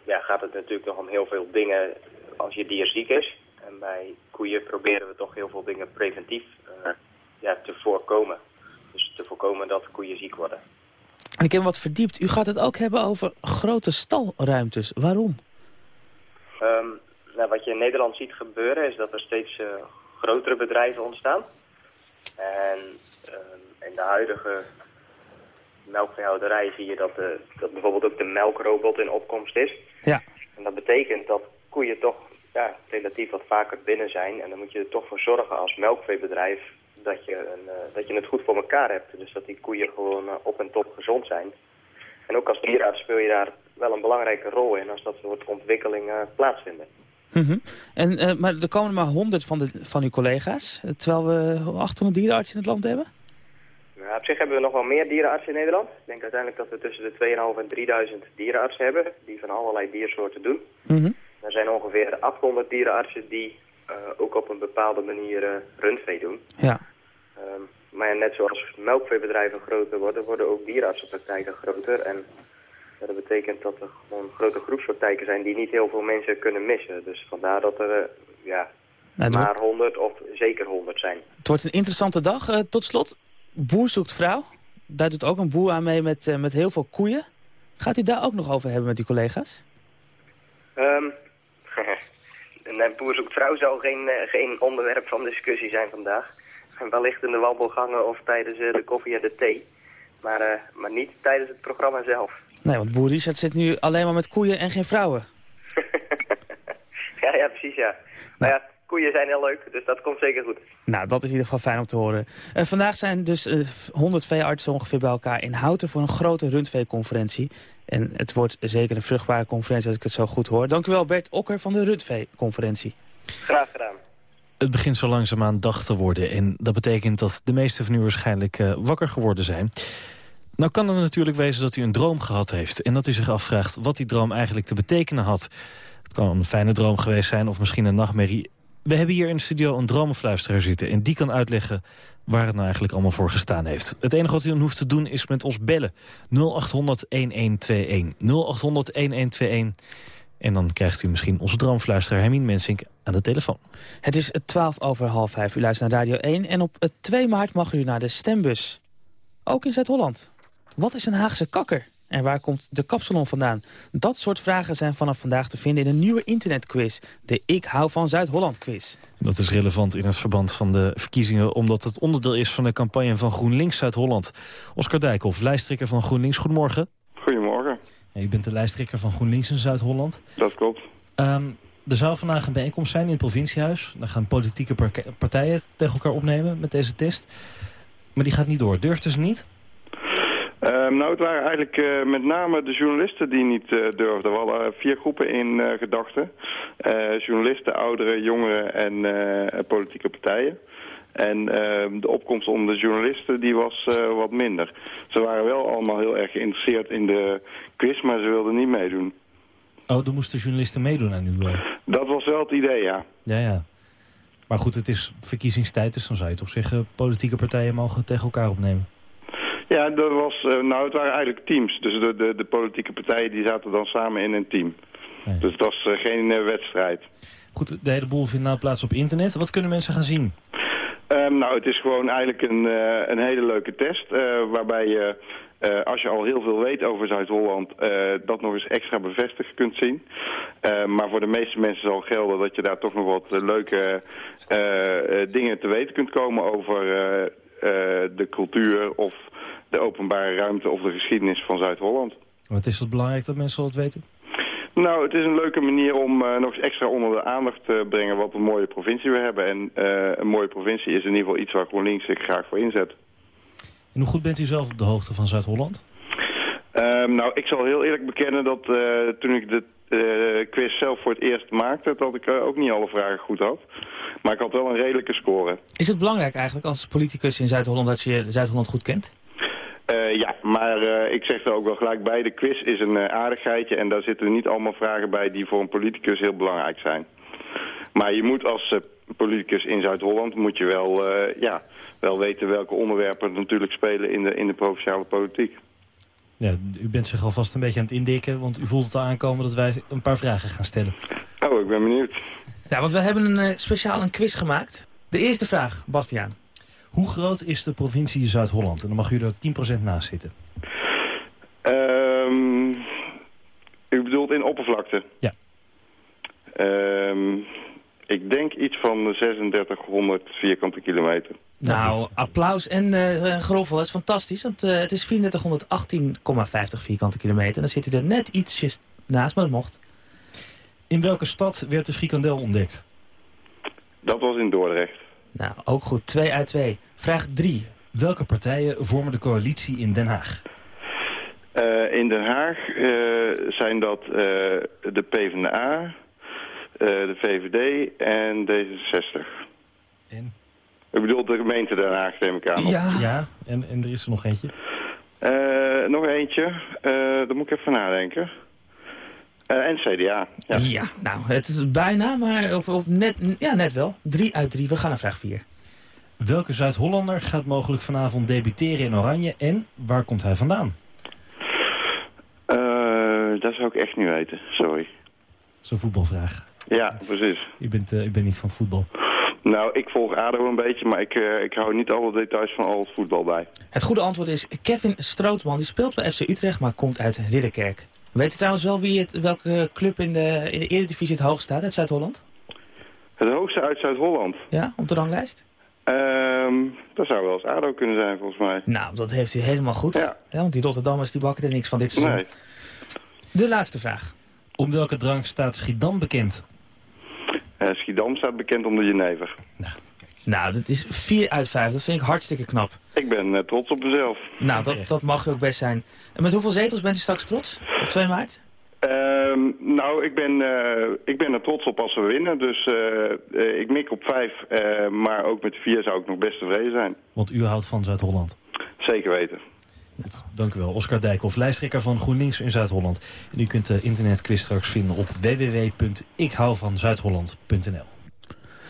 ja, gaat het natuurlijk nog om heel veel dingen als je dier ziek is. En bij koeien proberen we toch heel veel dingen preventief eh, ja, te voorkomen. Dus te voorkomen dat koeien ziek worden. En ik heb wat verdiept. U gaat het ook hebben over grote stalruimtes. Waarom? Ehm, nou, wat je in Nederland ziet gebeuren is dat er steeds grotere bedrijven ontstaan. En ehm, in de huidige melkveehouderij zie je dat, de, dat bijvoorbeeld ook de melkrobot in opkomst is. Ja. En dat betekent dat koeien toch ja, relatief wat vaker binnen zijn. En dan moet je er toch voor zorgen als melkveebedrijf dat je, een, eh, dat je het goed voor elkaar hebt. Dus dat die koeien gewoon eh, op en top gezond zijn. En ook als dierenarts speel je daar wel een belangrijke rol in als dat soort ontwikkelingen plaatsvinden. Mhm. en, eh, maar er komen er maar 100 van, de, van uw collega's. eh, Terwijl we 800 dierenartsen in het land hebben. Ja, op zich hebben we nog wel meer dierenartsen in Nederland. Ik denk uiteindelijk dat we tussen de 2.500 en 3000 dierenartsen hebben die van allerlei diersoorten doen. Mhm. Er zijn ongeveer 800 dierenartsen die eh, ook op een bepaalde manier rundvee doen. Ja. Ehm, maar ja, net zoals melkveebedrijven groter worden, worden ook dierenartsenpraktijken groter. En dat betekent dat er gewoon grote groepspraktijken zijn die niet heel veel mensen kunnen missen. Dus vandaar dat er eh, ja, Nou, maar wordt, 100 of zeker 100 zijn. het wordt een interessante dag. Eh, tot slot, boer zoekt vrouw. Daar doet ook een boer aan mee met, eh, met heel veel koeien. Gaat u daar ook nog over hebben met uw collega's? Ehm een boer zoekt vrouw zal geen, geen onderwerp van discussie zijn vandaag. Wellicht in de wandelgangen of tijdens de koffie en de thee. Maar, maar niet tijdens het programma zelf. Nee, want boer Richard zit nu alleen maar met koeien en geen vrouwen. Ja, ja, precies ja. Maar ja, koeien zijn heel leuk, dus dat komt zeker goed. Nou, dat is in ieder geval fijn om te horen. Eh, vandaag zijn dus eh, 100 veeartsen ongeveer bij elkaar in Houten... voor een grote rundveeconferentie. En het wordt zeker een vruchtbare conferentie als ik het zo goed hoor. Dank u wel Bert Okker van de rundveeconferentie. Graag gedaan. Het begint zo langzaamaan dag te worden. En dat betekent dat de meesten van u waarschijnlijk uh, wakker geworden zijn. Nou kan het natuurlijk wezen dat u een droom gehad heeft. En dat u zich afvraagt wat die droom eigenlijk te betekenen had. Het kan een fijne droom geweest zijn of misschien een nachtmerrie. We hebben hier in de studio een dromenfluisteraar zitten. En die kan uitleggen waar het nou eigenlijk allemaal voor gestaan heeft. Het enige wat u dan hoeft te doen is met ons bellen. 0800-1121. 0800-1121. En dan krijgt u misschien onze droomfluisteraar Hermine Mensink aan de telefoon. Het is 12 over half 5. U luistert naar Radio 1 en op 2 maart mag u naar de stembus. Ook in Zuid-Holland. Wat is een Haagse kakker? En waar komt de kapsalon vandaan? Dat soort vragen zijn vanaf vandaag te vinden in een nieuwe internetquiz. De Ik hou van Zuid-Holland quiz. Dat is relevant in het verband van de verkiezingen... omdat het onderdeel is van de campagne van GroenLinks Zuid-Holland. Oscar Dijkhoff, lijsttrekker van GroenLinks. Goedemorgen. Goedemorgen. Ja, u bent de lijsttrekker van GroenLinks in Zuid-Holland. Dat klopt. Um, er zou vandaag een bijeenkomst zijn in het provinciehuis. Dan gaan politieke partijen tegen elkaar opnemen met deze test. Maar die gaat niet door. Durfden ze niet? Nou, het waren eigenlijk uh, met name de journalisten die niet uh, durfden. We hadden vier groepen in gedachten. journalisten, ouderen, jongeren en politieke partijen. En ehm, de opkomst onder de journalisten die was wat minder. Ze waren wel allemaal heel erg geïnteresseerd in de quiz, maar ze wilden niet meedoen. Oh, dan moesten journalisten meedoen aan uw... Dat was wel het idee, ja. Ja, ja. Maar goed, het is verkiezingstijd, dus dan zou je toch zeggen... politieke partijen mogen tegen elkaar opnemen. Ja, dat was, uh, nou, het waren eigenlijk teams. Dus de, de, de, politieke partijen die zaten dan samen in een team. Nee. Dus het was uh, geen uh, wedstrijd. Goed, de hele boel vindt nou plaats op internet. Wat kunnen mensen gaan zien? Um, nou, het is gewoon eigenlijk een, een hele leuke test. waarbij je, als je al heel veel weet over Zuid-Holland, dat nog eens extra bevestigd kunt zien. maar voor de meeste mensen zal gelden dat je daar toch nog wat leuke dingen te weten kunt komen over de cultuur of de openbare ruimte of de geschiedenis van Zuid-Holland. Wat is het belangrijk dat mensen dat weten? Nou, het is een leuke manier om uh, nog eens extra onder de aandacht te brengen wat een mooie provincie we hebben. En uh, een mooie provincie is in ieder geval iets waar GroenLinks zich graag voor inzet. En hoe goed bent u zelf op de hoogte van Zuid-Holland? Um, nou, ik zal heel eerlijk bekennen dat uh, toen ik de quiz zelf voor het eerst maakte, dat ik ook niet alle vragen goed had. Maar ik had wel een redelijke score. Is het belangrijk eigenlijk als politicus in Zuid-Holland dat je Zuid-Holland goed kent? Uh, ja, maar uh, ik zeg er ook wel gelijk bij, de quiz is een uh, aardigheidje en daar zitten niet allemaal vragen bij die voor een politicus heel belangrijk zijn. Maar je moet als politicus in Zuid-Holland moet je wel, ja, wel weten welke onderwerpen natuurlijk spelen in de, in de provinciale politiek. Ja, u bent zich alvast een beetje aan het indikken, want u voelt het al aankomen dat wij een paar vragen gaan stellen. Oh, ik ben benieuwd. Ja, want we hebben een speciaal een quiz gemaakt. De eerste vraag, Bastiaan. Hoe groot is de provincie Zuid-Holland? En dan mag u er 10% naast zitten. Um, u bedoelt in oppervlakte? Ja. Um, ik denk iets van 3600 vierkante kilometer. Nou, applaus en uh, groffel, dat is fantastisch. Want uh, het is 3418,50 vierkante kilometer. En dan zit u er net ietsjes naast, maar dat mocht. In welke stad werd de frikandel ontdekt? Dat was in Dordrecht. Nou, ook goed. 2 uit 2. Vraag 3. Welke partijen vormen de coalitie in Den Haag? Uh, in Den Haag uh, zijn dat uh, de PvdA, de VVD en D66. En? Ik bedoel de gemeente Den Haag, neem ik aan. Ja, ja. En, en er is er nog eentje? nog eentje. daar moet ik even nadenken. Uh, en CDA. Ja. ja, nou, het is bijna, maar of, of net, ja, net wel. Drie uit drie. We gaan naar vraag vier. Welke Zuid-Hollander gaat mogelijk vanavond debuteren in Oranje en waar komt hij vandaan? Uh, dat zou ik echt niet weten, sorry. Zo'n voetbalvraag. Ja, precies. U bent, uh, u bent niet van het voetbal. Nou, ik volg ADO een beetje, maar ik, uh, ik hou niet alle details van al het voetbal bij. Het goede antwoord is Kevin Strootman. Die speelt bij FC Utrecht, maar komt uit Ridderkerk. Weet je trouwens wel wie het, welke club in de, in de Eredivisie het hoogst staat uit Zuid-Holland? Het hoogste uit Zuid-Holland? Ja, op de ranglijst? Um, dat zou wel eens ADO kunnen zijn, volgens mij. Nou, dat heeft hij helemaal goed. Ja. ja want die Rotterdammers die bakken er niks van dit seizoen. Nee. De laatste vraag. Om welke drank staat Schiedam bekend? Uh, Schiedam staat bekend om de Jenever. Nou, nou, dat is 4 uit 5. Dat vind ik hartstikke knap. Ik ben uh, trots op mezelf. Nou, dat, dat mag ook best zijn. En met hoeveel zetels bent u straks trots? Op 2 maart? Uh, Ehm, nou, ik ben, eh, ik ben er trots op als we winnen. Dus eh, eh, ik mik op vijf, eh, maar ook met vier zou ik nog best tevreden zijn. Want u houdt van Zuid-Holland. Zeker weten. Goed, dank u wel. Oscar Dijkhoff, lijsttrekker van GroenLinks in Zuid-Holland. En u kunt de internetquiz straks vinden op www.ikhouvanzuidholland.nl.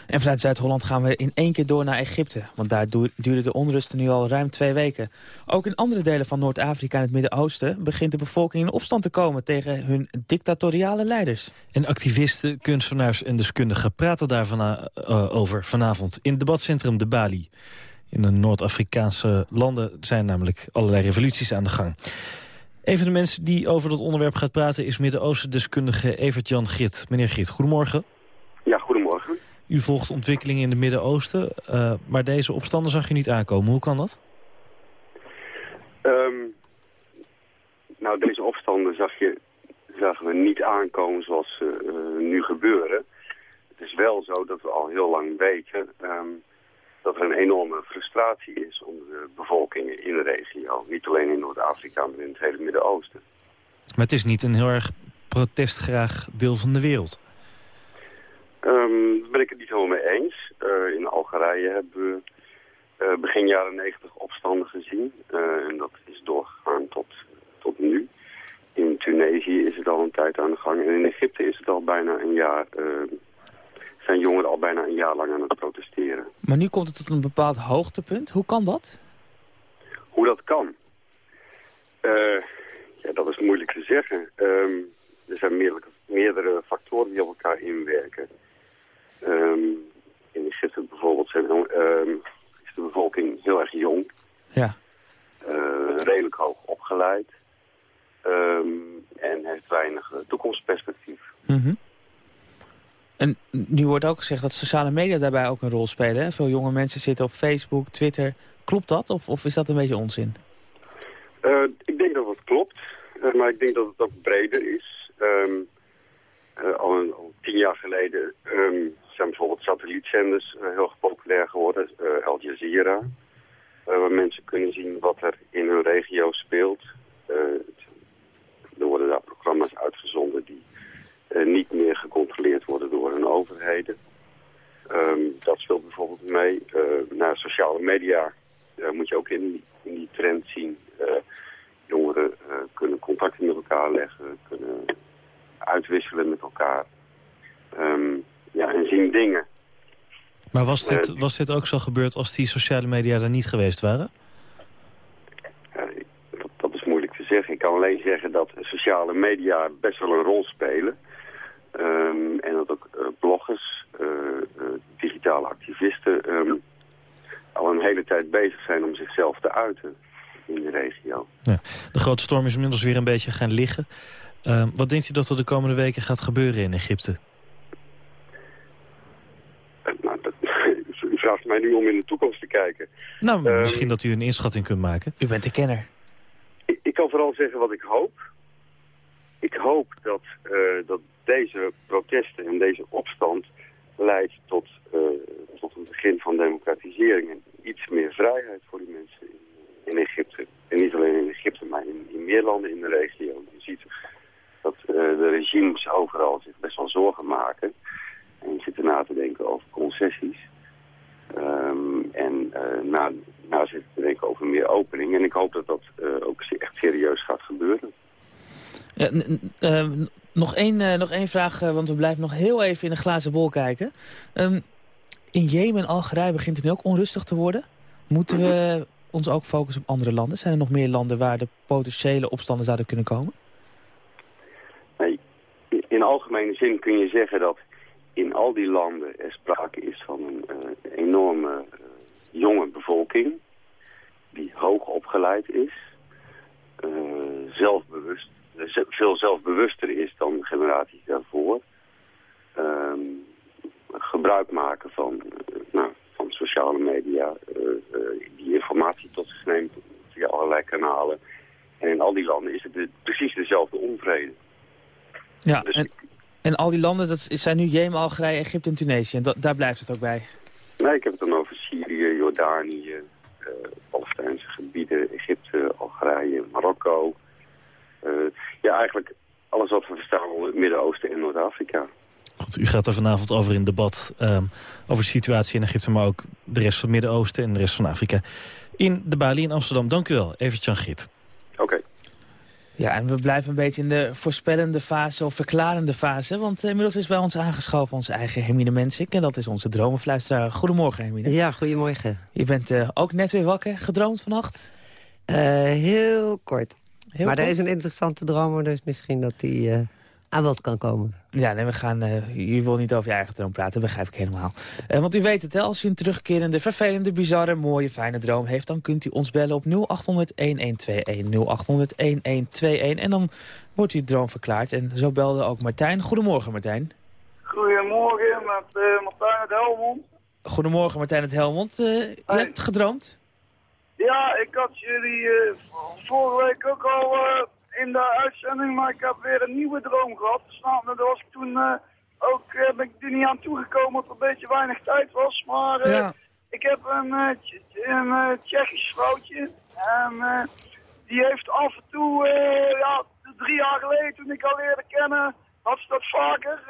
En vanuit Zuid-Holland gaan we in één keer door naar Egypte. Want daar du- duren de onrusten nu al ruim twee weken. Ook in andere delen van Noord-Afrika en het Midden-Oosten... begint de bevolking in opstand te komen tegen hun dictatoriale leiders. En activisten, kunstenaars en deskundigen praten daar vana- eh, over vanavond in het debatcentrum De Bali. In de Noord-Afrikaanse landen zijn namelijk allerlei revoluties aan de gang. Een van de mensen die over dat onderwerp gaat praten is Midden-Oosten-deskundige Evert-Jan Grit. Meneer Grit, goedemorgen. Ja, goedemorgen. U volgt ontwikkelingen in het Midden-Oosten, eh, maar deze opstanden zag je niet aankomen. Hoe kan dat? Ehm, nou, deze opstanden zag je, zagen we niet aankomen zoals ze eh, nu gebeuren. Het is wel zo dat we al heel lang weten ehm, dat er een enorme frustratie is onder de bevolkingen in de regio. Niet alleen in Noord-Afrika, maar in het hele Midden-Oosten. Maar het is niet een heel erg protestgraag deel van de wereld. Ehm, daar ben ik het niet helemaal mee eens. Eh, in Algerije hebben we eh, begin jaren 90 opstanden gezien. Eh, en dat is doorgegaan tot, tot nu. In Tunesië is het al een tijd aan de gang. En in Egypte is het al bijna een jaar... eh, zijn jongeren al bijna een jaar lang aan het protesteren. Maar nu komt het tot een bepaald hoogtepunt. Hoe kan dat? Hoe dat kan? Ja, dat is moeilijk te zeggen. Ehm, er zijn meerdere, meerdere factoren die op elkaar inwerken. Ehm, in Egypte bijvoorbeeld zijn, ehm, is de bevolking heel erg jong. Ja. eh, redelijk hoog opgeleid. ehm, en heeft weinig eh, toekomstperspectief. Mhm. En nu wordt ook gezegd dat sociale media daarbij ook een rol spelen. Hè? Veel jonge mensen zitten op Facebook, Twitter. Klopt dat of, of is dat een beetje onzin? Eh, ik denk dat het klopt, maar ik denk dat het ook breder is. Ehm, eh, al, een, al tien jaar geleden ehm, zijn bijvoorbeeld satellietzenders eh, heel populair geworden. eh, Al Jazeera, eh, waar mensen kunnen zien wat er in hun regio speelt. Er worden daar programma's uitgezonden die niet meer gecontroleerd worden door hun overheden. Ehm, dat speelt bijvoorbeeld mee. Naar sociale media eh, moet je ook in die, in die trend zien. Jongeren kunnen contacten met elkaar leggen, kunnen uitwisselen met elkaar. Ehm, ja, en zien dingen. Maar was dit, was dit ook zo gebeurd als die sociale media er niet geweest waren? Dat, dat is moeilijk te zeggen. Ik kan alleen zeggen dat sociale media best wel een rol spelen. Ehm, en dat ook eh, bloggers, eh, eh, digitale activisten... ehm, al een hele tijd bezig zijn om zichzelf te uiten in de regio. Ja. De grote storm is inmiddels weer een beetje gaan liggen. Ehm, wat denkt u dat er de komende weken gaat gebeuren in Egypte? Eh, nou, dat, u vraagt mij nu om in de toekomst te kijken. Nou, Ehm, misschien dat u een inschatting kunt maken. U bent de kenner. Ik, ik kan vooral zeggen wat ik hoop. Ik hoop dat, eh, dat deze protesten en deze opstand leidt tot, eh, tot een begin van democratisering en iets meer vrijheid voor die mensen in, in Egypte. En niet alleen in Egypte, maar in, in meer landen in de regio. Je ziet dat eh, de regimes overal zich best wel zorgen maken en zitten na te denken over concessies. Ehm, en eh na, na zitten te denken over meer opening. En ik hoop dat dat eh, ook echt serieus gaat gebeuren. Ja, n- n- eh, nog, één, eh, nog één vraag, want we blijven nog heel even in de glazen bol kijken. Ehm, in Jemen en Algerije begint het nu ook onrustig te worden. Moeten we ons ook focussen op andere landen? Zijn er nog meer landen waar de potentiële opstanden zouden kunnen komen? Nee, in algemene zin kun je zeggen dat in al die landen er sprake is van een eh, enorme eh, jonge bevolking die hoog opgeleid is, eh, zelfbewust, ze- veel zelfbewuster is dan de generaties daarvoor. Ehm, gebruik maken van, nou, van sociale media, die informatie tot zich neemt via allerlei kanalen. En in al die landen is het de- precies dezelfde onvrede. Ja, en, en al die landen, dat zijn nu Jemen, Algerije, Egypte en Tunesië. En dat, daar blijft het ook bij. Nee, ik heb het dan over Syrië, Jordanië, eh, Palestijnse gebieden, Egypte, Algerije, Marokko. Eh, ja, eigenlijk alles wat we verstaan onder het Midden-Oosten en Noord-Afrika. Goed, u gaat er vanavond over in debat ehm, over de situatie in Egypte... maar ook de rest van het Midden-Oosten en de rest van Afrika. In de Bali in Amsterdam. Dank u wel, Evert-Jan Git. Ja, en we blijven een beetje in de voorspellende fase of verklarende fase. Want inmiddels is bij ons aangeschoven onze eigen Hermine Mensik. En dat is onze dromenfluisteraar. Goedemorgen, Hermine. Ja, goedemorgen. Je bent eh, ook net weer wakker, gedroomd vannacht? Uh, heel kort. Heel maar kort? er is een interessante dromer, dus misschien dat die uh, aan bod kan komen. Ja, nee, we gaan, uh, je wil niet over je eigen droom praten, begrijp ik helemaal. Uh, want u weet het, hè, als u een terugkerende, vervelende, bizarre, mooie, fijne droom heeft... dan kunt u ons bellen op 0800-1121, 0800-1121... en dan wordt uw droom verklaard. En zo belde ook Martijn. Goedemorgen, Martijn. Goedemorgen, met uh, Martijn het Helmond. Goedemorgen, Martijn het Helmond. je hebt gedroomd? Ja, ik had jullie vorige week ook al in de uitzending, maar ik heb weer een nieuwe droom gehad. Snap me, daar was ik toen uh, ook, uh, ben ik er niet aan toegekomen, omdat er een beetje weinig tijd was. Maar uh, ja. ik heb een, een Tsjechisch vrouwtje en die heeft af en toe, ja, drie jaar geleden toen ik haar leerde kennen, had ze dat vaker.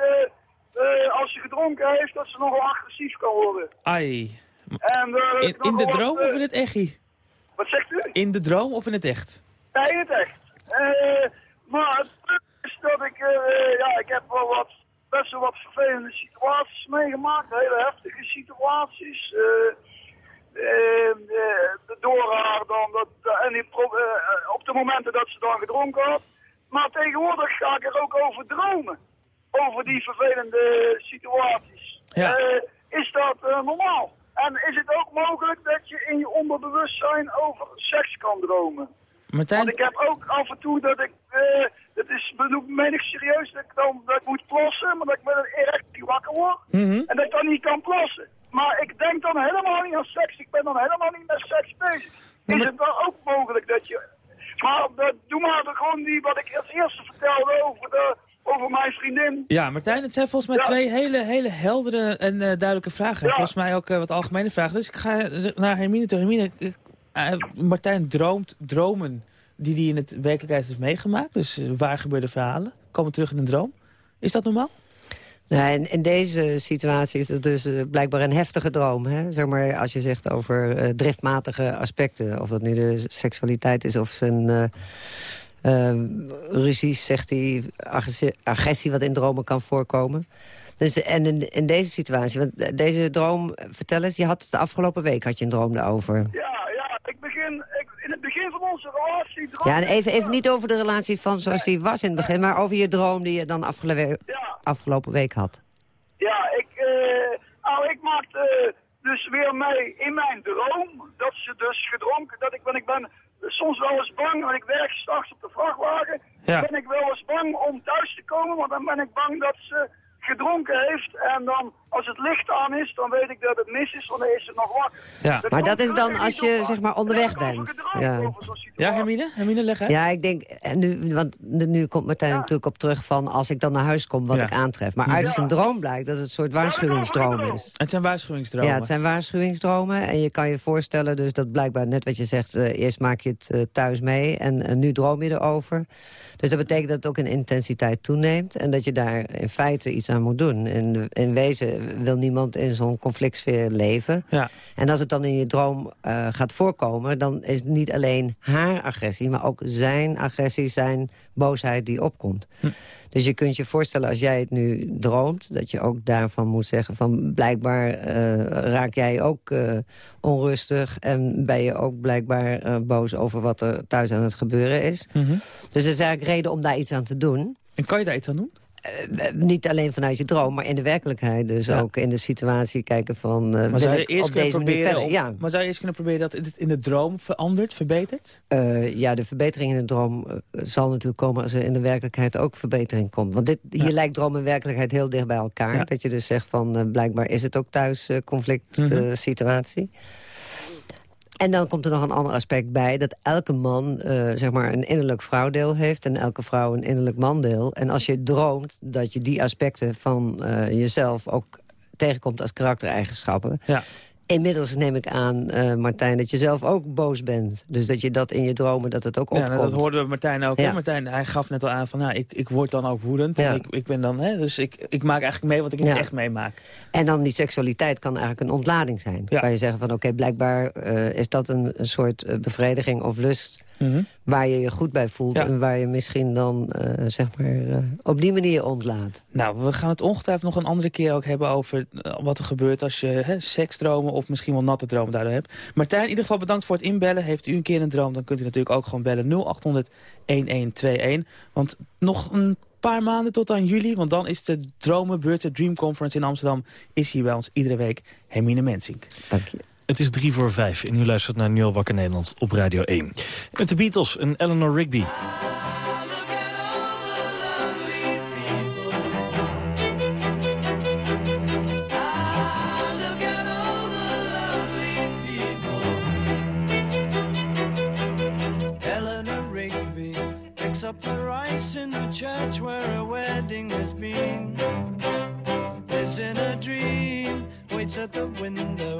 als ze gedronken heeft, dat ze nogal agressief kan worden. Ai. En, in, in de droom of in het echi? Wat zegt u? In de droom of in het echt? Nee, in het echt. Uh, maar het is dat ik, uh, ja, ik heb wel wat, best wel wat vervelende situaties meegemaakt. Hele heftige situaties. Uh, door haar dan, dat, en die, op de momenten dat ze dan gedronken had. Maar tegenwoordig ga ik er ook over dromen. Over die vervelende situaties. Ja. is dat normaal? En is het ook mogelijk dat je in je onderbewustzijn over seks kan dromen? Martijn... Want ik heb ook af en toe dat ik, uh, dat is, meen ik serieus, dat ik, dan, dat ik moet plassen, maar dat ik met een erectie wakker word. Mm -hmm. En dat ik dan niet kan plassen. Maar ik denk dan helemaal niet aan seks, ik ben dan helemaal niet met seks bezig. Is maar... het dan ook mogelijk dat je... Maar dat, doe maar gewoon die wat ik als eerste vertelde over, de, over mijn vriendin. Ja, Martijn, het zijn volgens mij Ja. twee hele, hele heldere en eh, duidelijke vragen. Ja. volgens mij ook eh, wat algemene vragen. Dus ik ga naar Hermine toe. Hermine, Martijn droomt dromen die hij in het werkelijkheid heeft meegemaakt. Dus eh, waar gebeurde verhalen? Komen terug in een droom. Is dat normaal? Nou, in, in deze situatie is het dus eh, blijkbaar een heftige droom. Hè? Zeg maar, als je zegt over eh, driftmatige aspecten. Of dat nu de seksualiteit is of zijn eh eh, ruzies, zegt hij, agressie, agressie wat in dromen kan voorkomen. Dus, en in, in deze situatie, want deze droom, vertel eens, je had het de afgelopen week had je een droom daarover. Ja, begin, ik, in het begin van onze relatie... Ja, en even, even niet over de relatie van zoals die was in het begin... maar over je droom die je dan afgele afgelopen week had. Ja, ik, eh, nou, ik maakte dus weer mee in mijn droom dat ze dus gedronken, dat ik ben, ik ben soms wel eens bang, want ik werk straks op de vrachtwagen, Ja. ben ik wel eens bang om thuis te komen, want dan ben ik bang dat ze gedronken heeft en dan als het licht aan is, dan weet ik dat het mis is, want dan is ze nog wakker. Ja. Maar dat is dan als je zeg maar onderweg bent. Ja. Ja, Hermine? Hermine, leg uit. Ja, ik denk, en nu, want nu komt Martijn natuurlijk op terug van... als ik dan naar huis kom, wat Ja. ik aantref. Maar uit Ja. zijn droom blijkt dat het een soort waarschuwingsdroom is. Het zijn waarschuwingsdromen. Ja, het zijn waarschuwingsdromen. En je kan je voorstellen dus dat blijkbaar net wat je zegt... eh, eerst maak je het eh, thuis mee en nu droom je erover. Dus dat betekent dat het ook in intensiteit toeneemt... en dat je daar in feite iets aan moet doen. In, in wezen wil niemand in zo'n conflictsfeer leven. Ja. En als het dan in je droom eh, gaat voorkomen... dan is het niet alleen haar agressie... maar ook zijn agressie, zijn boosheid die opkomt. Dus je kunt je voorstellen als jij het nu droomt... dat je ook daarvan moet zeggen van... blijkbaar eh, raak jij ook eh, onrustig... en ben je ook blijkbaar boos over wat er thuis aan het gebeuren is. Mhm. Dus er is eigenlijk reden om daar iets aan te doen. En kan je daar iets aan doen? Eh, niet alleen vanuit je droom, maar in de werkelijkheid. Dus Ja. ook in de situatie kijken van... eh, Maar zou, je eerst op kunnen deze manier om- Ja, maar zou je eerst kunnen proberen dat het in de droom verandert, verbetert? Eh, ja, de verbetering in de droom zal natuurlijk komen... als er in de werkelijkheid ook verbetering komt. Want dit, hier lijkt droom en werkelijkheid heel dicht bij elkaar. Dat je dus zegt van, blijkbaar is het ook thuis conflict Mhm. situatie. En dan komt er nog een ander aspect bij... dat elke man eh, zeg maar een innerlijk vrouwdeel heeft... en elke vrouw een innerlijk mandeel. En als je droomt dat je die aspecten van eh, jezelf ook tegenkomt als karaktereigenschappen... Ja. Inmiddels neem ik aan, eh, Martijn, dat je zelf ook boos bent. Dus dat je dat in je dromen, dat het ook Ja, opkomt. nou, dat hoorden we Martijn ook. Ja. Martijn, hij gaf net al aan van, nou, ik, ik word dan ook woedend. Ja. En ik, ik ben dan, hè, dus ik, ik maak eigenlijk mee wat ik niet Ja. echt meemaak. En dan die seksualiteit kan eigenlijk een ontlading zijn. Ja. Kan je zeggen van, oké, blijkbaar eh, is dat een, een soort eh, bevrediging of lust... waar je je goed bij voelt Mhm. Ja. en waar je misschien dan, eh, zeg maar, eh, op die manier ontlaat. Nou, we gaan het ongetwijfeld nog een andere keer ook hebben over eh, wat er gebeurt als je hè, seksdromen of misschien wel natte dromen daardoor hebt. Martijn, in ieder geval bedankt voor het inbellen. Heeft u een keer een droom, dan kunt u natuurlijk ook gewoon bellen 0800 1121. Want nog een paar maanden tot aan juli, want dan is de Dromenbeurt, de Dream Conference in Amsterdam, is hier bij ons iedere week Hermine Mensink. Dank je. Het is drie voor vijf en u luistert naar al wakker Nederland op Radio 1. Met de Beatles en Eleanor Rigby. Eleanor Rigby picks up the rice in the church where a wedding has been. Lives in a dream, waits at the window,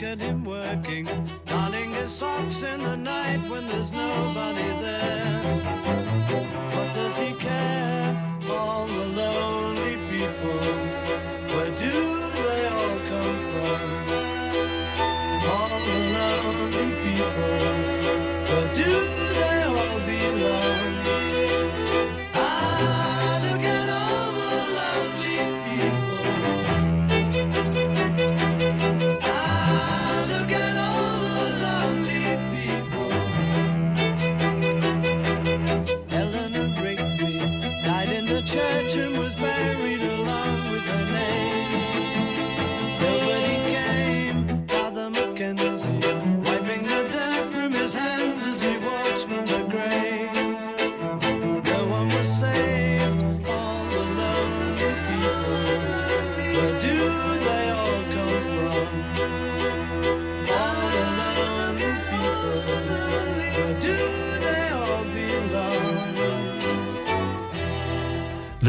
Look at him working, darning his socks in the night when there's nobody there. What does he care? All the lonely people. Where do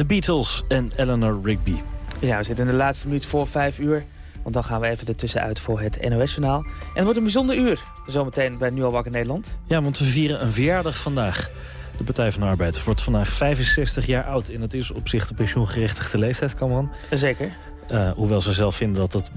The Beatles en Eleanor Rigby. Ja, we zitten in de laatste minuut voor vijf uur. Want dan gaan we even ertussenuit voor het NOS-journaal. En het wordt een bijzonder uur. Zometeen bij Nu al wakker Nederland. Ja, want we vieren een verjaardag vandaag. De Partij van de Arbeid wordt vandaag 65 jaar oud. En dat is op zich de pensioengerechtigde leeftijd, kan man. Zeker. Eh, hoewel ze zelf vinden dat dat